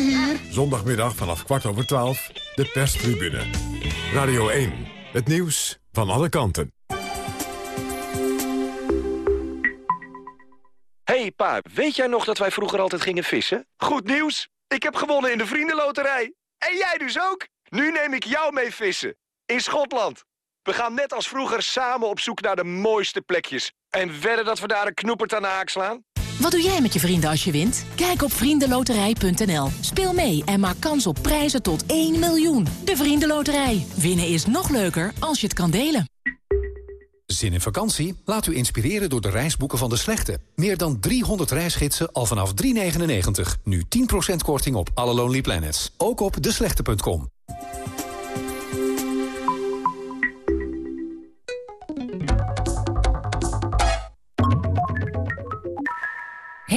Zondagmiddag vanaf kwart over twaalf, de perstribune. Radio 1, het nieuws van alle kanten. hey pa, weet jij nog dat wij vroeger altijd gingen vissen? Goed nieuws! Ik heb gewonnen in de Vriendenloterij. En jij dus ook? Nu neem ik jou mee vissen. In Schotland. We gaan net als vroeger samen op zoek naar de mooiste plekjes. En wedden dat we daar een knoepert aan de haak slaan? Wat doe jij met je vrienden als je wint? Kijk op vriendenloterij.nl. Speel mee en maak kans op prijzen tot 1 miljoen. De Vriendenloterij. Winnen is nog leuker als je het kan delen. Zin in vakantie? Laat u inspireren door de reisboeken van De Slechte. Meer dan 300 reisgidsen al vanaf 3,99. Nu 10% korting op alle Lonely Planets. Ook op deslechte.com.